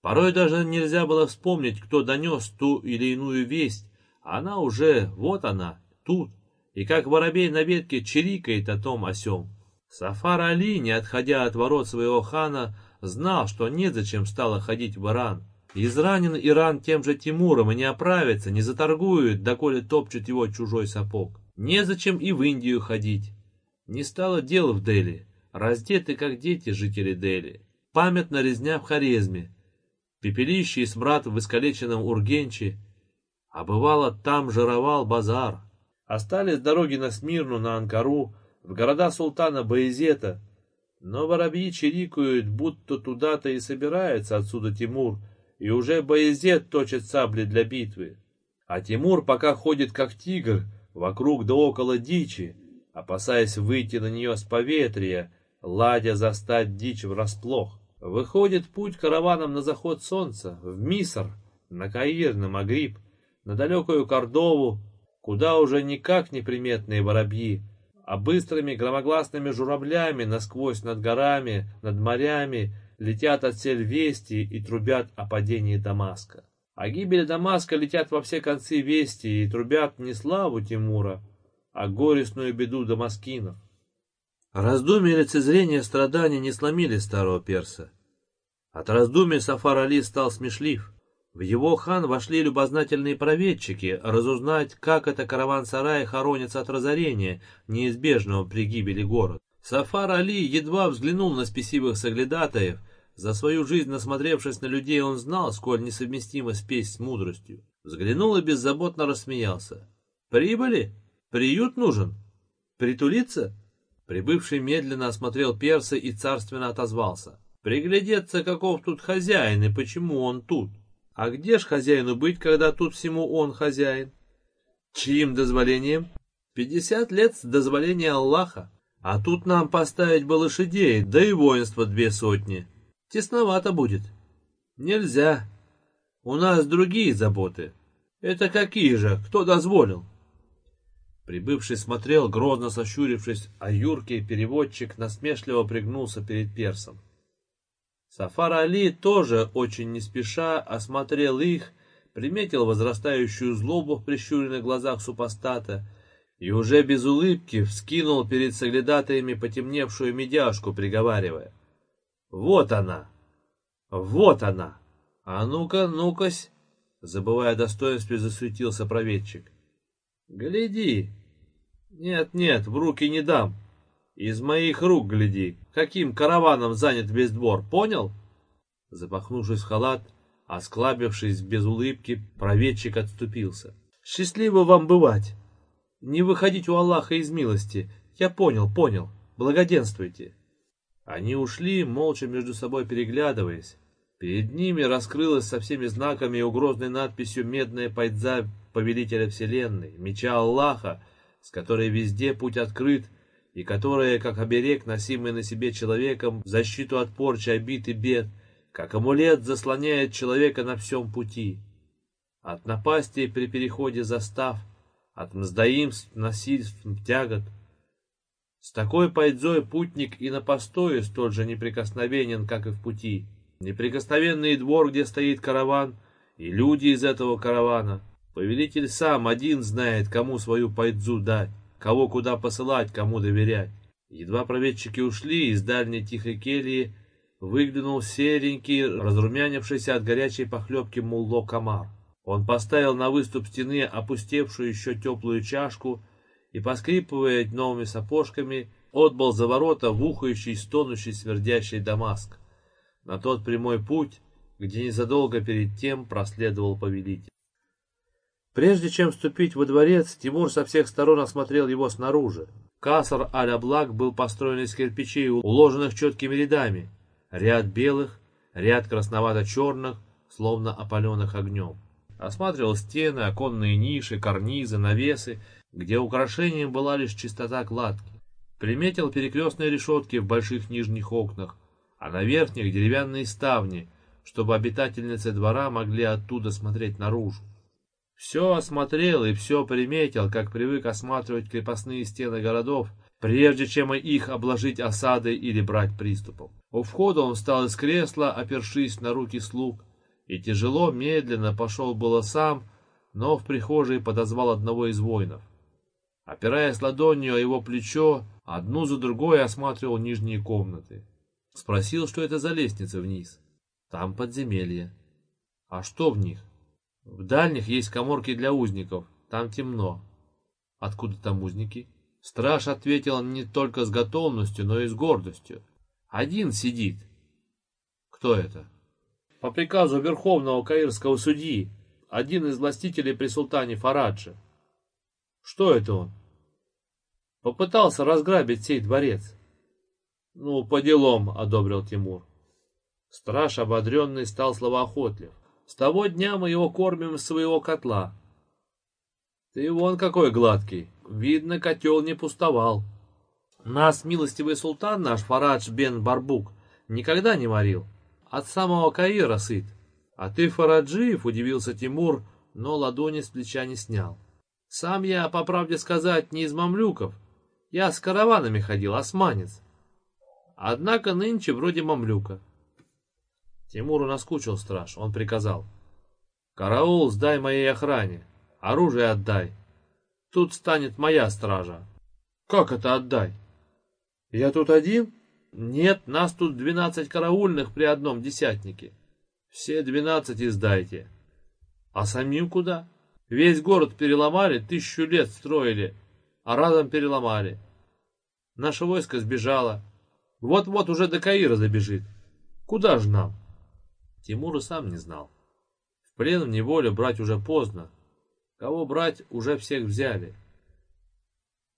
Порой даже нельзя было вспомнить, кто донес ту или иную весть, а она уже, вот она, тут, и как воробей на ветке чирикает о том о сём. Сафар Али, не отходя от ворот своего хана, знал, что незачем стало ходить в Иран. Изранен Иран тем же Тимуром и не оправится, не заторгует, доколе топчет его чужой сапог. Незачем и в Индию ходить. Не стало дел в Дели, раздеты как дети жители Дели. Памятна резня в Хорезме, пепелище и смрад в искалеченном Ургенче, а бывало там жировал базар. Остались дороги на Смирну, на Анкару, в города султана Баезета, но воробьи чирикают, будто туда-то и собирается отсюда Тимур, и уже Баезет точит сабли для битвы. А Тимур пока ходит как тигр, вокруг да около дичи, опасаясь выйти на нее с поветрия, ладя застать дичь врасплох. Выходит путь караваном на заход солнца, в Миср, на Каир, на Магриб, на далекую Кордову, куда уже никак неприметные воробьи, а быстрыми громогласными журавлями насквозь над горами, над морями летят отсель вести и трубят о падении Дамаска. О гибели Дамаска летят во все концы вести и трубят не славу Тимура, а горестную беду дамаскинов. Раздумья и лицезрение страданий не сломили старого перса. От раздумий Сафар Али стал смешлив. В его хан вошли любознательные проведчики, разузнать, как это караван-сарай хоронится от разорения, неизбежного при гибели города. Сафар Али едва взглянул на спесивых соглядатаев. За свою жизнь, насмотревшись на людей, он знал, сколь несовместима спесь с мудростью. Взглянул и беззаботно рассмеялся. «Прибыли? Приют нужен? Притулиться?» Прибывший медленно осмотрел перса и царственно отозвался. «Приглядеться, каков тут хозяин и почему он тут?» А где ж хозяину быть, когда тут всему он хозяин? Чьим дозволением? Пятьдесят лет с дозволения Аллаха. А тут нам поставить бы лошадей, да и воинство две сотни. Тесновато будет. Нельзя. У нас другие заботы. Это какие же? Кто дозволил? Прибывший смотрел, грозно сощурившись, а юркий переводчик насмешливо пригнулся перед персом. Сафар Али тоже очень не спеша осмотрел их, приметил возрастающую злобу в прищуренных глазах супостата и уже без улыбки вскинул перед соглядатаями потемневшую медяшку, приговаривая. «Вот она! Вот она! А ну-ка, ну-кась!» Забывая достоинстве, засуетился проведчик. «Гляди! Нет-нет, в руки не дам!» Из моих рук гляди, каким караваном занят весь двор, понял? Запахнувшись в халат, осклабившись без улыбки, проведчик отступился. Счастливо вам бывать. Не выходить у Аллаха из милости. Я понял, понял. Благоденствуйте. Они ушли, молча между собой переглядываясь. Перед ними раскрылась со всеми знаками и угрозной надписью медная пайдза повелителя вселенной, меча Аллаха, с которой везде путь открыт, и которая, как оберег, носимый на себе человеком в защиту от порчи, обид и бед, как амулет заслоняет человека на всем пути. От напасти при переходе застав, от мздоимств, насильств, тягот. С такой пайдзой путник и на постое столь же неприкосновенен, как и в пути. Неприкосновенный двор, где стоит караван, и люди из этого каравана. Повелитель сам один знает, кому свою пайдзу дать кого куда посылать, кому доверять. Едва проведчики ушли, из дальней тихой кельи выглянул серенький, разрумянившийся от горячей похлебки мулло комар. Он поставил на выступ стены опустевшую еще теплую чашку и, поскрипывая новыми сапожками, отбыл за ворота в ухающий, стонущий, свердящий Дамаск, на тот прямой путь, где незадолго перед тем проследовал повелитель. Прежде чем вступить во дворец, Тимур со всех сторон осмотрел его снаружи. Касар аль-Аблак был построен из кирпичей, уложенных четкими рядами. Ряд белых, ряд красновато-черных, словно опаленных огнем. Осматривал стены, оконные ниши, карнизы, навесы, где украшением была лишь чистота кладки. Приметил перекрестные решетки в больших нижних окнах, а на верхних деревянные ставни, чтобы обитательницы двора могли оттуда смотреть наружу. Все осмотрел и все приметил, как привык осматривать крепостные стены городов, прежде чем их обложить осадой или брать приступом. У входа он встал из кресла, опершись на руки слуг, и тяжело, медленно пошел было сам, но в прихожей подозвал одного из воинов. Опираясь ладонью о его плечо, Одну за другой осматривал нижние комнаты. Спросил, что это за лестница вниз. Там подземелье. А что в них? В дальних есть коморки для узников, там темно. Откуда там узники? Страж ответил не только с готовностью, но и с гордостью. Один сидит. Кто это? По приказу Верховного Каирского судьи, один из властителей при султане Фараджи. Что это он? Попытался разграбить сей дворец. Ну, по делам, одобрил Тимур. Страж, ободренный, стал словоохотлив. С того дня мы его кормим из своего котла. Ты вон какой гладкий. Видно, котел не пустовал. Нас, милостивый султан наш, Фарадж бен Барбук, никогда не морил. От самого Каира сыт. А ты, Фараджиев, удивился Тимур, но ладони с плеча не снял. Сам я, по правде сказать, не из мамлюков. Я с караванами ходил, османец. Однако нынче вроде мамлюка. Тимуру наскучил страж, он приказал. «Караул сдай моей охране, оружие отдай. Тут станет моя стража». «Как это отдай?» «Я тут один?» «Нет, нас тут двенадцать караульных при одном десятнике. Все двенадцать издайте». «А самим куда?» «Весь город переломали, тысячу лет строили, а разом переломали. Наше войско сбежало. Вот-вот уже до Каира забежит. Куда же нам?» Тимур и сам не знал. В плен в неволе брать уже поздно. Кого брать, уже всех взяли.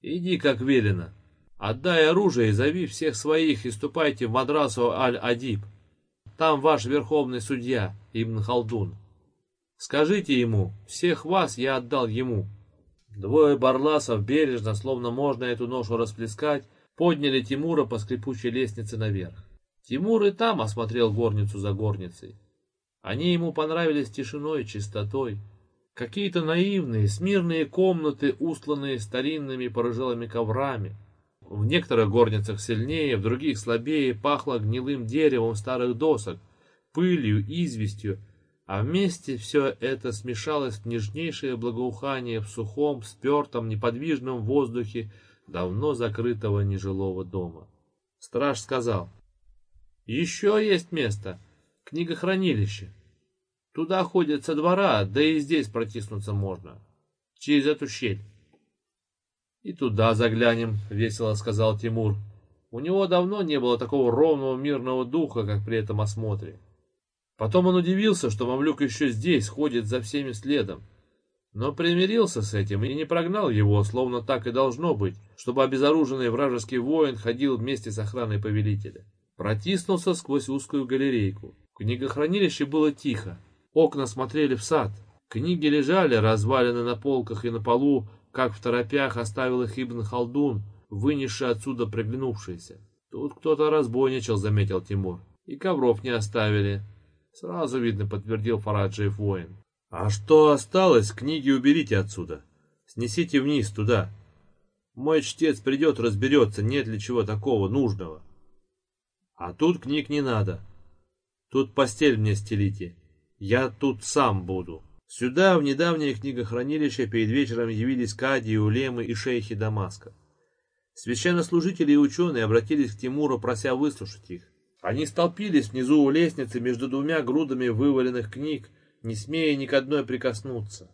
Иди, как велено. Отдай оружие и зови всех своих и ступайте в мадрасу Аль-Адиб. Там ваш верховный судья, Ибн Халдун. Скажите ему, всех вас я отдал ему. Двое барласов бережно, словно можно эту ношу расплескать, подняли Тимура по скрипучей лестнице наверх. Тимур и там осмотрел горницу за горницей. Они ему понравились тишиной чистотой. Какие-то наивные, смирные комнаты, устланные старинными порыжелыми коврами. В некоторых горницах сильнее, в других слабее пахло гнилым деревом старых досок, пылью, известью, а вместе все это смешалось в нежнейшее благоухание в сухом, спертом, неподвижном воздухе давно закрытого нежилого дома. Страж сказал, еще есть место. Книгохранилище. Туда ходят со двора, да и здесь протиснуться можно. Через эту щель. И туда заглянем, весело сказал Тимур. У него давно не было такого ровного мирного духа, как при этом осмотре. Потом он удивился, что Мамлюк еще здесь, ходит за всеми следом. Но примирился с этим и не прогнал его, словно так и должно быть, чтобы обезоруженный вражеский воин ходил вместе с охраной повелителя. Протиснулся сквозь узкую галерейку. В книгохранилище было тихо. Окна смотрели в сад. Книги лежали, развалены на полках и на полу, как в торопях оставил их Ибн Халдун, вынесший отсюда приглянувшийся. Тут кто-то разбойничал, заметил Тимур. И ковров не оставили. Сразу видно, подтвердил Фараджиев воин. А что осталось, книги уберите отсюда. Снесите вниз, туда. Мой чтец придет, разберется, нет ли чего такого нужного. А тут книг не надо. Тут постель мне стелите. Я тут сам буду. Сюда, в недавнее книгохранилище, перед вечером явились кади, улемы и шейхи Дамаска. Священнослужители и ученые обратились к Тимуру, прося выслушать их. Они столпились внизу у лестницы между двумя грудами вываленных книг, не смея ни к одной прикоснуться.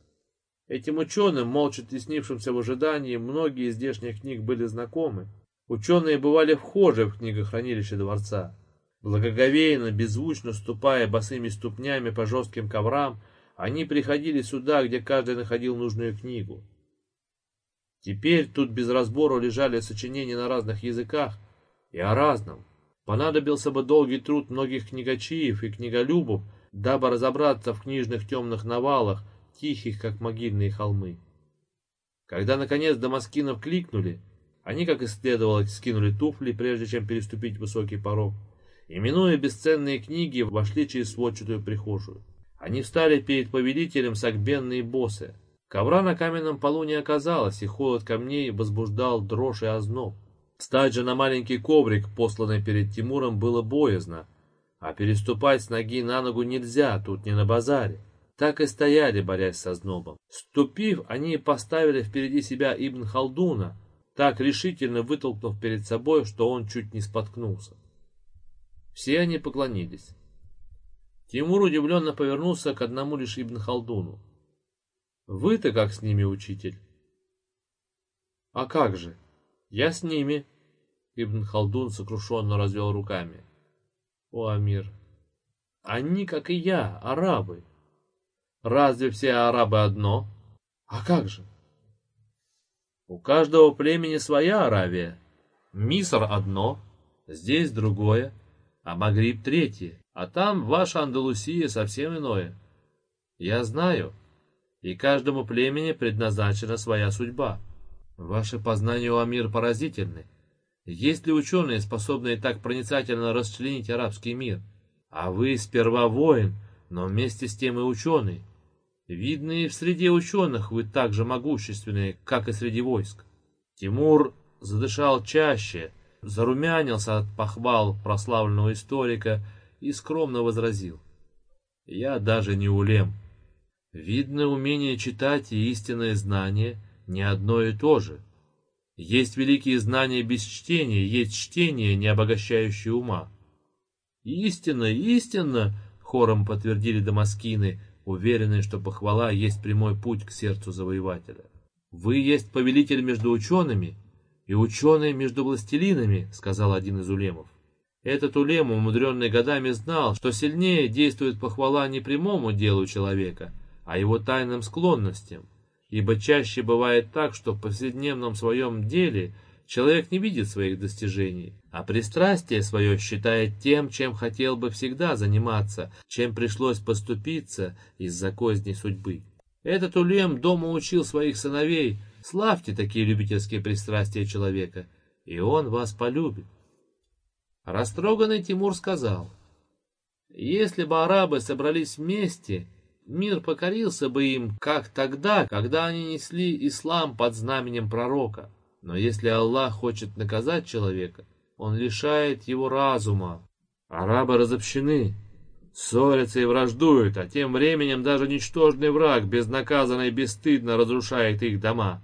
Этим ученым, молча теснившимся в ожидании, многие из здешних книг были знакомы. Ученые бывали вхожи в книгохранилище дворца. Благоговейно, беззвучно ступая босыми ступнями по жестким коврам, они приходили сюда, где каждый находил нужную книгу. Теперь тут без разбору лежали сочинения на разных языках и о разном. Понадобился бы долгий труд многих книгачиев и книголюбов, дабы разобраться в книжных темных навалах, тихих, как могильные холмы. Когда, наконец, Дамаскинов кликнули, они, как и следовало, скинули туфли, прежде чем переступить высокий порог, и, минуя бесценные книги, вошли через сводчатую прихожую. Они встали перед повелителем сагбенные боссы. Ковра на каменном полу не оказалось, и холод камней возбуждал дрожь и озноб. Встать же на маленький коврик, посланный перед Тимуром, было боязно, а переступать с ноги на ногу нельзя, тут не на базаре. Так и стояли, борясь со знобом. Ступив, они поставили впереди себя Ибн Халдуна, так решительно вытолкнув перед собой, что он чуть не споткнулся. Все они поклонились. Тимур удивленно повернулся к одному лишь Ибн Халдуну. «Вы-то как с ними, учитель?» «А как же? Я с ними!» Ибн Халдун сокрушенно развел руками. «О, Амир, они, как и я, арабы. Разве все арабы одно? А как же? У каждого племени своя Аравия. Миср одно, здесь другое, а Магриб третье, а там ваша Андалусия совсем иное. Я знаю, и каждому племени предназначена своя судьба. Ваши познания о мир поразительны. Есть ли ученые, способные так проницательно расчленить арабский мир? А вы сперва воин, но вместе с тем и ученый. Видно, и в среде ученых вы так же могущественны, как и среди войск. Тимур задышал чаще, зарумянился от похвал прославленного историка и скромно возразил. Я даже не улем. Видно, умение читать и истинное знание не одно и то же. Есть великие знания без чтения, есть чтение, не обогащающее ума. Истинно, истинно, хором подтвердили дамаскины, уверенные, что похвала есть прямой путь к сердцу завоевателя. Вы есть повелитель между учеными и ученые между властелинами, сказал один из улемов. Этот улем, умудренный годами, знал, что сильнее действует похвала не прямому делу человека, а его тайным склонностям, ибо чаще бывает так, что в повседневном своем деле человек не видит своих достижений, а пристрастие свое считает тем, чем хотел бы всегда заниматься, чем пришлось поступиться из-за козней судьбы. Этот улем дома учил своих сыновей, славьте такие любительские пристрастия человека, и он вас полюбит. Растроганный Тимур сказал, если бы арабы собрались вместе, мир покорился бы им, как тогда, когда они несли ислам под знаменем пророка. Но если Аллах хочет наказать человека, он лишает его разума. Арабы разобщены, ссорятся и враждуют, а тем временем даже ничтожный враг безнаказанно и бесстыдно разрушает их дома.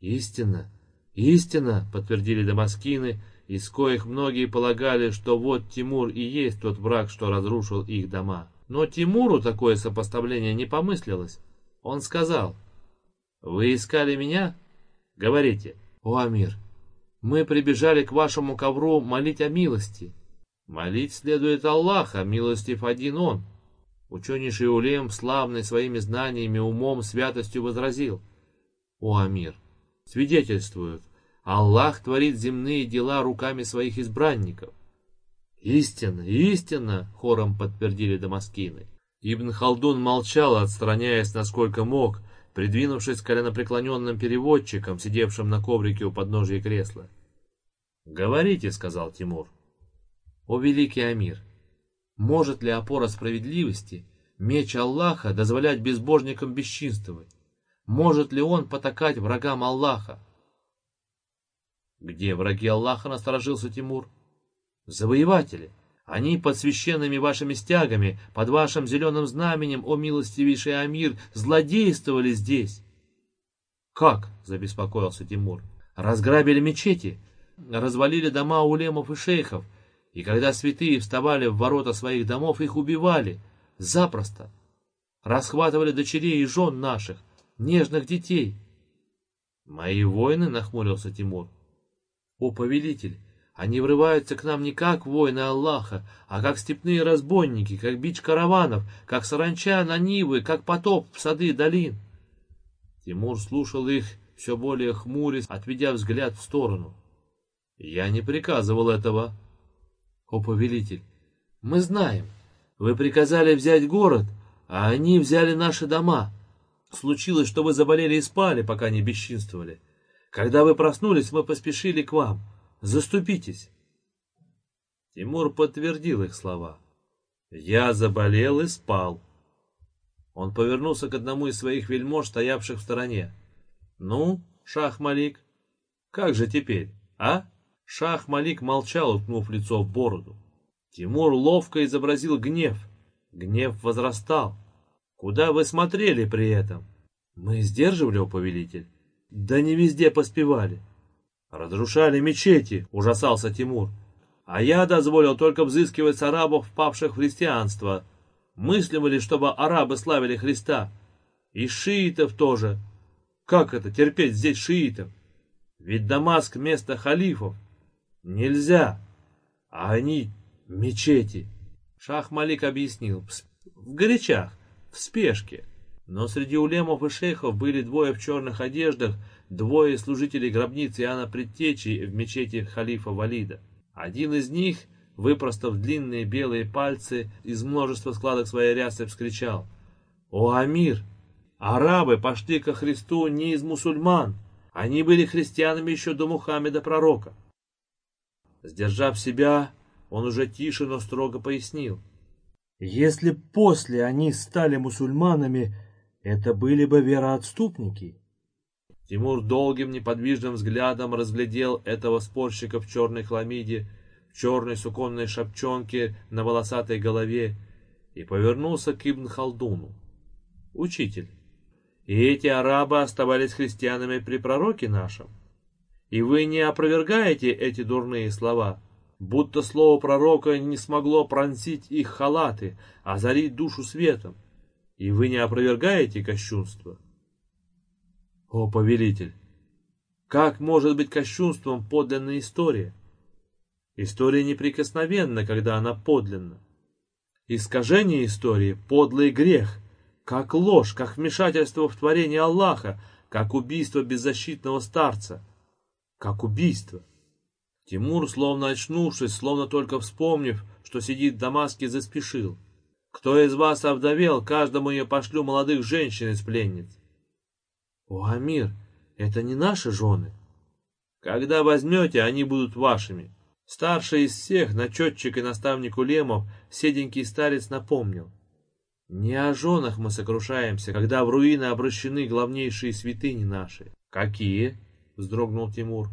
«Истина, истина!» — подтвердили дамаскины, из коих многие полагали, что вот Тимур и есть тот враг, что разрушил их дома. Но Тимуру такое сопоставление не помыслилось. Он сказал, «Вы искали меня? Говорите, о Амир, мы прибежали к вашему ковру молить о милости. Молить следует Аллаха, милостив один Он». Ученейший Улем, славный своими знаниями, умом, святостью, возразил, «О Амир, свидетельствуют, Аллах творит земные дела руками своих избранников. «Истинно, истинно!» — хором подтвердили дамаскины. Ибн Халдун молчал, отстраняясь насколько мог, придвинувшись к коленопреклоненным переводчикам, сидевшим на коврике у подножия кресла. «Говорите», — сказал Тимур. «О великий Амир, может ли опора справедливости, меч Аллаха, дозволять безбожникам бесчинствовать? Может ли он потакать врагам Аллаха?» «Где враги Аллаха?» — насторожился Тимур. Завоеватели, они под священными вашими стягами, под вашим зеленым знаменем, о милостивейший Амир, злодействовали здесь. Как? Забеспокоился Тимур. Разграбили мечети, развалили дома улемов и шейхов, и когда святые вставали в ворота своих домов, их убивали. Запросто. Расхватывали дочерей и жен наших, нежных детей. Мои воины, нахмурился Тимур. О, повелитель, они врываются к нам не как воины Аллаха, а как степные разбойники, как бич караванов, как саранча на нивы, как потоп в сады долин. Тимур слушал их, все более хмурясь, отведя взгляд в сторону. Я не приказывал этого. О, повелитель, мы знаем, вы приказали взять город, а они взяли наши дома. Случилось, что вы заболели и спали, пока не бесчинствовали. Когда вы проснулись, мы поспешили к вам. Заступитесь. Тимур подтвердил их слова. Я заболел и спал. Он повернулся к одному из своих вельмож, стоявших в стороне. Ну, Шах-Малик, как же теперь, а? Шах-Малик молчал, уткнув лицо в бороду. Тимур ловко изобразил гнев. Гнев возрастал. Куда вы смотрели при этом? Мы сдерживали, о повелитель? Да не везде поспевали. Разрушали мечети, ужасался Тимур. А я дозволил только взыскивать с арабов, впавших в христианство. Мыслимо ли, чтобы арабы славили Христа? И шиитов тоже. Как это, терпеть здесь шиитов? Ведь Дамаск место халифов. Нельзя. А они мечети. Шах Малик объяснил. В горячах, в спешке. Но среди улемов и шейхов были двое в черных одеждах, двое служителей гробницы Иоанна Предтечи в мечети халифа Валида. Один из них, выпростав длинные белые пальцы из множества складок своей рясы, вскричал «О, Амир! Арабы пошли ко Христу не из мусульман, они были христианами еще до Мухаммеда пророка». Сдержав себя, он уже тише, но строго пояснил. «Если после они стали мусульманами, это были бы вероотступники». Тимур долгим неподвижным взглядом разглядел этого спорщика в черной хламиде, в черной суконной шапчонке на волосатой голове и повернулся к Ибн Халдуну. «Учитель, и эти арабы оставались христианами при пророке нашем? И вы не опровергаете эти дурные слова?» будто слово пророка не смогло пронзить их халаты, озарить душу светом. И вы не опровергаете кощунство? О, повелитель! Как может быть кощунством подлинная история? История неприкосновенна, когда она подлинна. Искажение истории — подлый грех, как ложь, как вмешательство в творение Аллаха, как убийство беззащитного старца, как убийство. Тимур, словно очнувшись, словно только вспомнив, что сидит в Дамаске, заспешил. «Кто из вас овдовел, каждому я пошлю молодых женщин из пленниц». «О, Амир, это не наши жены». «Когда возьмете, они будут вашими». Старший из всех, начетчик и наставник Улемов, седенький старец напомнил. Не о женах мы сокрушаемся, когда в руины обращены главнейшие святыни наши. Какие? Вздрогнул Тимур.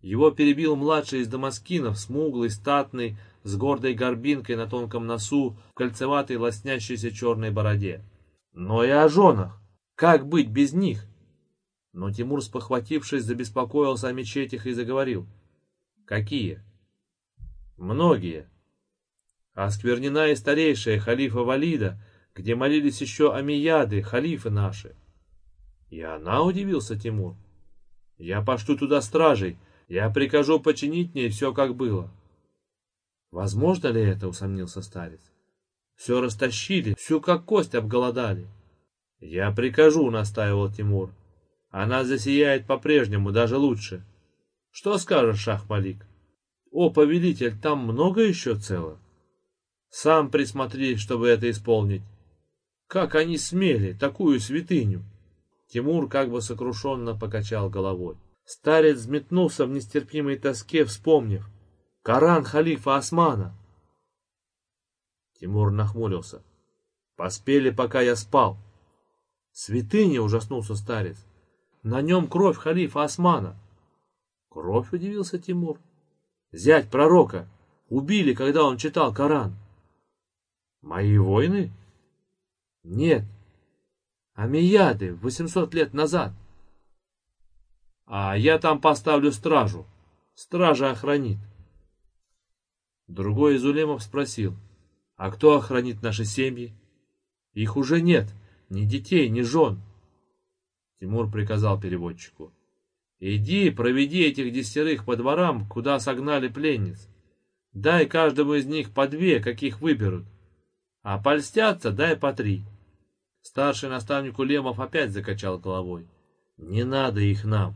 Его перебил младший из дамаскинов, смуглый, статный, с гордой горбинкой на тонком носу, в кольцеватой лоснящейся черной бороде. Но и о женах. Как быть без них? Но Тимур, спохватившись, забеспокоился о мечетях и заговорил. Какие? Многие. Осквернена и старейшая халифа Валида, где молились еще амияды, халифы наши. И она, удивился Тимур. Я пошлю туда стражей, я прикажу починить мне все, как было. Возможно ли это, усомнился старец? Все растащили, всю как кость обголодали. Я прикажу, настаивал Тимур. Она засияет по-прежнему, даже лучше. Что скажешь, Шах-Малик? О, повелитель, там много еще цело. Сам присмотри, чтобы это исполнить. Как они смели, такую святыню? Тимур как бы сокрушенно покачал головой. Старец взметнулся в нестерпимой тоске, вспомнив. Коран халифа Османа. Тимур нахмурился. Поспели, пока я спал. Святыня, ужаснулся старец. На нем кровь халифа Османа. Кровь, удивился Тимур. Зять пророка. Убили, когда он читал Коран. Мои войны? Нет. Амияды, восемьсот лет назад. А я там поставлю стражу. Стража охранит. Другой из улемов спросил, а кто охранит наши семьи? Их уже нет, ни детей, ни жен. Тимур приказал переводчику. Иди, проведи этих десятерых по дворам, куда согнали пленниц. Дай каждому из них по две, каких выберут. А польстятся, дай по три. Старший наставник Улемов опять закачал головой. Не надо их нам.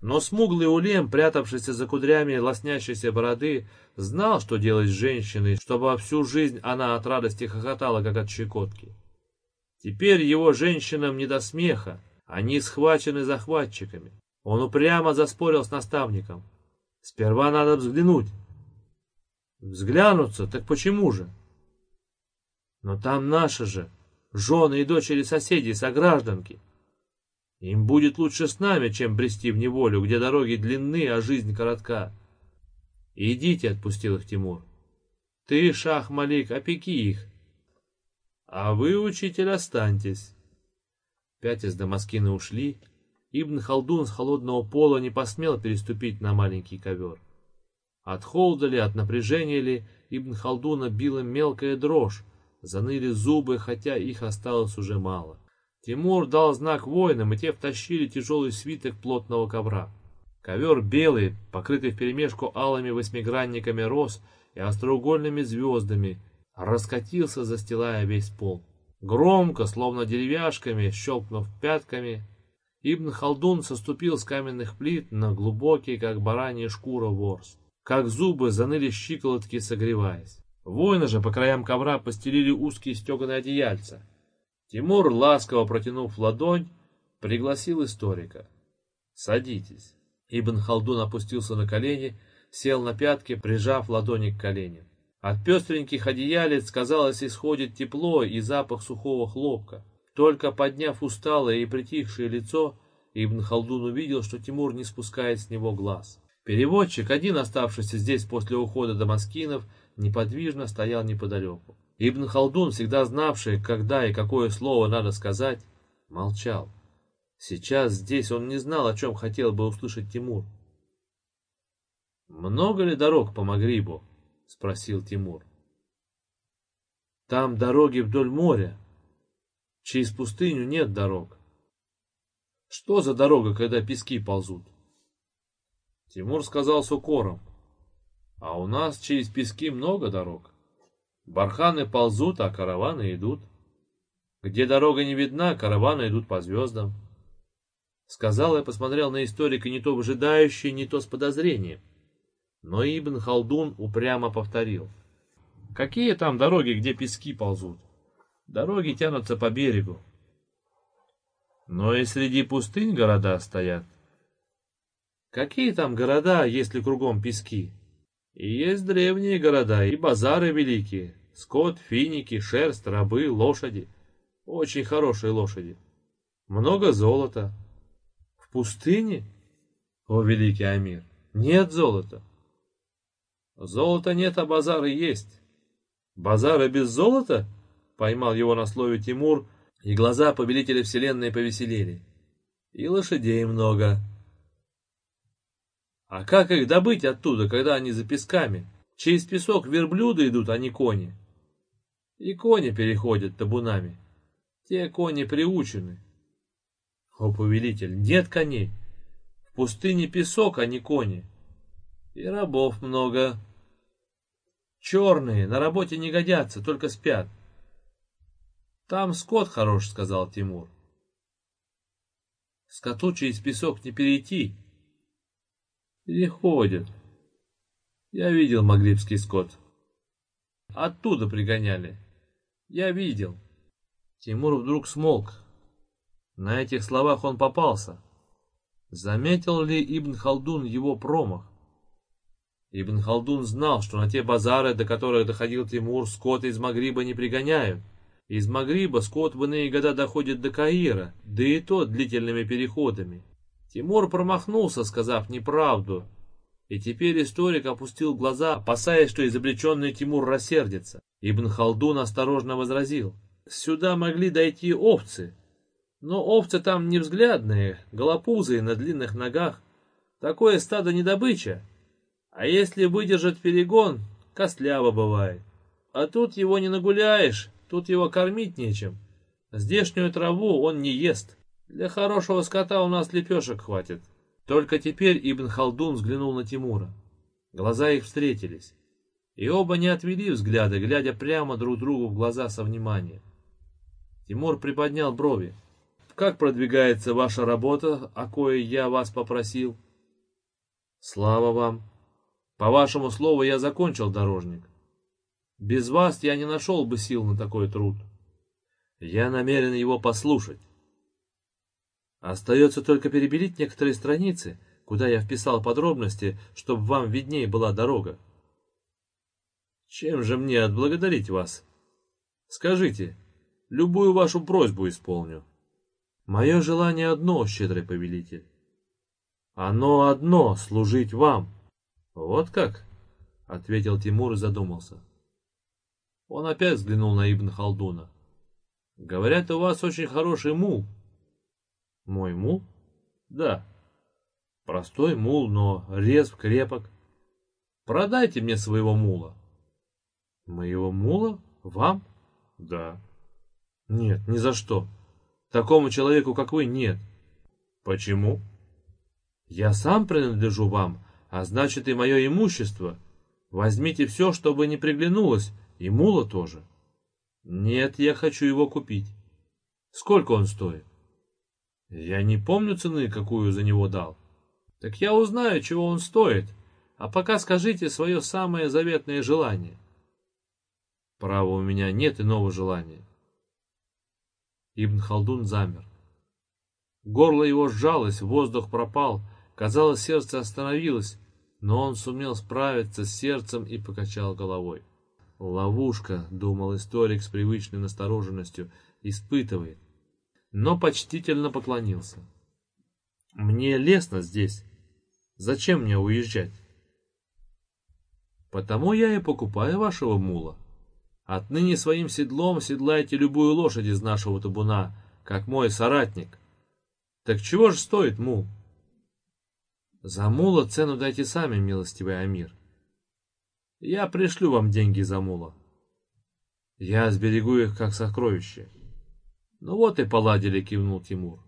Но смуглый улем, прятавшийся за кудрями лоснящейся бороды, знал, что делать с женщиной, чтобы всю жизнь она от радости хохотала, как от щекотки. Теперь его женщинам не до смеха, они схвачены захватчиками. Он упрямо заспорил с наставником. Сперва надо взглянуть. Взглянуться, так почему же? Но там наши же, жены и дочери соседей, согражданки. Им будет лучше с нами, чем брести в неволю, где дороги длинны, а жизнь коротка. Идите, отпустил их Тимур. Ты, Шах Малик, опеки их. А вы, учитель, останьтесь. Пять из Дамаскина ушли, Ибн Халдун с холодного пола не посмел переступить на маленький ковер. От холода ли, от напряжения ли, Ибн Халдуна била мелкая дрожь, заныли зубы, хотя их осталось уже мало. Тимур дал знак воинам, и те втащили тяжелый свиток плотного ковра. Ковер белый, покрытый вперемешку алыми восьмигранниками роз и остроугольными звездами, раскатился, застилая весь пол. Громко, словно деревяшками, щелкнув пятками, Ибн Халдун соступил с каменных плит на глубокий, как баранья шкура, ворс. Как зубы заныли щиколотки, согреваясь. Воины же по краям ковра постелили узкие стеганые одеяльца. Тимур, ласково протянув ладонь, пригласил историка. «Садитесь». Ибн Халдун опустился на колени, сел на пятки, прижав ладони к коленям. От пестреньких одеялец, казалось, исходит тепло и запах сухого хлопка. Только подняв усталое и притихшее лицо, Ибн Халдун увидел, что Тимур не спускает с него глаз. Переводчик, один оставшийся здесь после ухода Дамаскинов, неподвижно стоял неподалеку. Ибн Халдун, всегда знавший, когда и какое слово надо сказать, молчал. Сейчас здесь он не знал, о чем хотел бы услышать Тимур. «Много ли дорог по Магрибу?» — спросил Тимур. «Там дороги вдоль моря, Через пустыню нет дорог. Что за дорога, когда пески ползут? Тимур сказал с укором. А у нас через пески много дорог. Барханы ползут, а караваны идут. Где дорога не видна, караваны идут по звездам. Сказал и посмотрел на историка не то выжидающий, не то с подозрением. Но Ибн Халдун упрямо повторил. Какие там дороги, где пески ползут? Дороги тянутся по берегу. Но и среди пустынь города стоят. Какие там города, если кругом пески? И есть древние города, и базары великие. Скот, финики, шерсть, рабы, лошади. Очень хорошие лошади. Много золота. В пустыне? О, великий Амир, нет золота. Золота нет, а базары есть. Базары без золота? Поймал его на слове Тимур, и глаза повелителя вселенной повеселели. И лошадей много. А как их добыть оттуда, когда они за песками? Через песок верблюды идут, а не кони. И кони переходят табунами. Те кони приучены. О, повелитель, нет коней. В пустыне песок, а не кони. И рабов много. Черные, на работе не годятся, только спят. Там скот хорош, сказал Тимур. Скоту через песок не перейти. Переходят. Я видел магрибский скот. Оттуда пригоняли. Я видел. Тимур вдруг смолк. На этих словах он попался. Заметил ли Ибн Халдун его промах? Ибн Халдун знал, что на те базары, до которых доходил Тимур, скот из Магриба не пригоняют. Из Магриба скот в иные года доходит до Каира, да и то длительными переходами. Тимур промахнулся, сказав неправду, и теперь историк опустил глаза, опасаясь, что изобличенный Тимур рассердится. Ибн Халдун осторожно возразил. Сюда могли дойти овцы, но овцы там невзглядные, голопузые на длинных ногах. Такое стадо не добыча, а если выдержать перегон, костляво бывает. А тут его не нагуляешь, Тут его кормить нечем. Здешнюю траву он не ест. Для хорошего скота у нас лепешек хватит. Только теперь Ибн Халдун взглянул на Тимура. Глаза их встретились. И оба не отвели взгляды, глядя прямо друг другу в глаза со вниманием. Тимур приподнял брови. «Как продвигается ваша работа, о коей я вас попросил?» «Слава вам! По вашему слову я закончил дорожник. Без вас я не нашел бы сил на такой труд. Я намерен его послушать. Остается только перебелить некоторые страницы, куда я вписал подробности, чтобы вам виднее была дорога. Чем же мне отблагодарить вас? Скажите, любую вашу просьбу исполню. Мое желание одно, щедрый повелитель. Оно одно — служить вам. Вот как? — ответил Тимур и задумался. Он опять взглянул на Ибн Халдуна. «Говорят, у вас очень хороший мул». «Мой мул?» Да. Простой мул, но резв, крепок. Продайте мне своего мула. Моего мула? Вам? Да. Нет, ни за что. Такому человеку, как вы, нет. Почему? Я сам принадлежу вам, а значит и мое имущество. Возьмите все, чтобы не приглянулось, и мула тоже. Нет, я хочу его купить. Сколько он стоит? Я не помню цены, какую за него дал. Так я узнаю, чего он стоит, а пока скажите свое самое заветное желание. Право, у меня нет иного желания. Ибн Халдун замер. Горло его сжалось, воздух пропал, казалось, сердце остановилось, но он сумел справиться с сердцем и покачал головой. «Ловушка», — думал историк с привычной настороженностью, — «испытывает». Но почтительно поклонился. «Мне лестно здесь. Зачем мне уезжать?» «Потому я и покупаю вашего мула. Отныне своим седлом седлайте любую лошадь из нашего табуна, как мой соратник. Так чего же стоит мул?» «За мула цену дайте сами, милостивый Амир». Я пришлю вам деньги за мула. Я сберегу их как сокровище. Ну вот и поладили, кивнул Тимур.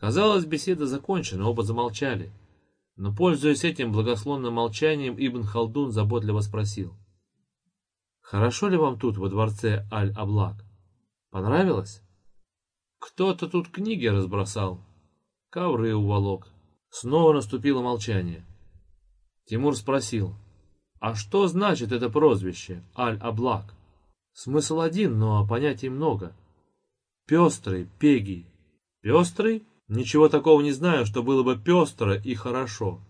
Казалось, беседа закончена, оба замолчали. Но, пользуясь этим благословным молчанием, Ибн Халдун заботливо спросил. «Хорошо ли вам тут, во дворце Аль-Аблак? Понравилось?» «Кто-то тут книги разбросал, ковры уволок». Снова наступило молчание. Тимур спросил. А что значит это прозвище Аль-Аблак? Смысл один, но понятий много. Пестрый, пегий. Пестрый? Ничего такого не знаю, что было бы пестро и хорошо.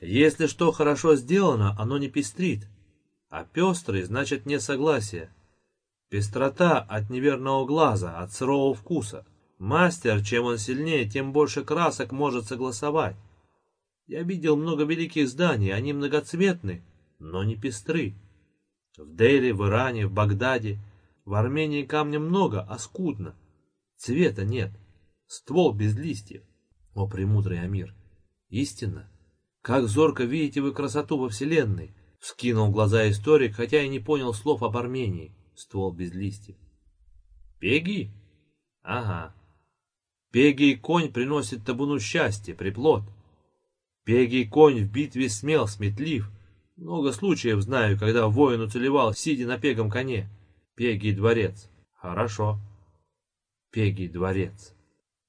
Если что хорошо сделано, оно не пестрит. А пестрый значит несогласие. Пестрота от неверного глаза, от сырого вкуса. Мастер, чем он сильнее, тем больше красок может согласовать. Я видел много великих зданий, они многоцветны, но не пестры. В Дели, в Иране, в Багдаде, в Армении камня много, а скудно. Цвета нет, ствол без листьев. О, премудрый Амир, истинно, как зорко видите вы красоту во Вселенной, вскинул глаза историк, хотя и не понял слов об Армении, ствол без листьев. Пеги? Ага. Пеги и конь приносят табуну счастье, приплод. Пегий конь в битве смел, сметлив. Много случаев знаю, когда воин уцелевал, сидя на пегом коне. Пегий дворец. Хорошо. Пегий дворец.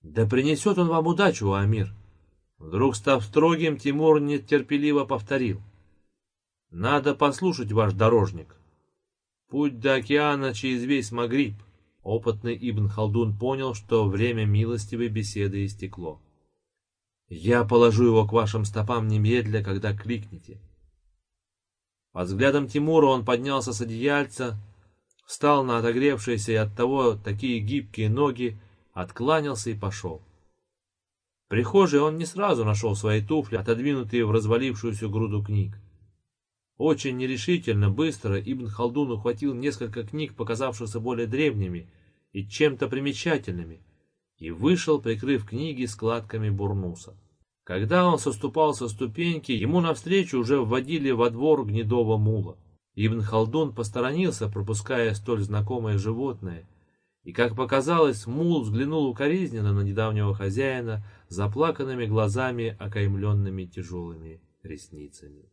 Да принесет он вам удачу, Амир. Вдруг, став строгим, Тимур нетерпеливо повторил. Надо послушать ваш дорожник. Путь до океана через весь Магриб. Опытный Ибн Халдун понял, что время милостивой беседы истекло. Я положу его к вашим стопам немедля, когда кликнете. Под взглядом Тимура он поднялся с одеяльца, встал на отогревшиеся и оттого такие гибкие ноги, откланялся и пошел. В прихожей он не сразу нашел свои туфли, отодвинутые в развалившуюся груду книг. Очень нерешительно, быстро Ибн Халдун ухватил несколько книг, показавшихся более древними и чем-то примечательными, и вышел, прикрыв книги складками бурнуса. Когда он соступал со ступеньки, ему навстречу уже вводили во двор гнедого мула. Ибн Халдун посторонился, пропуская столь знакомое животное, и, как показалось, мул взглянул укоризненно на недавнего хозяина заплаканными глазами, окаймленными тяжелыми ресницами.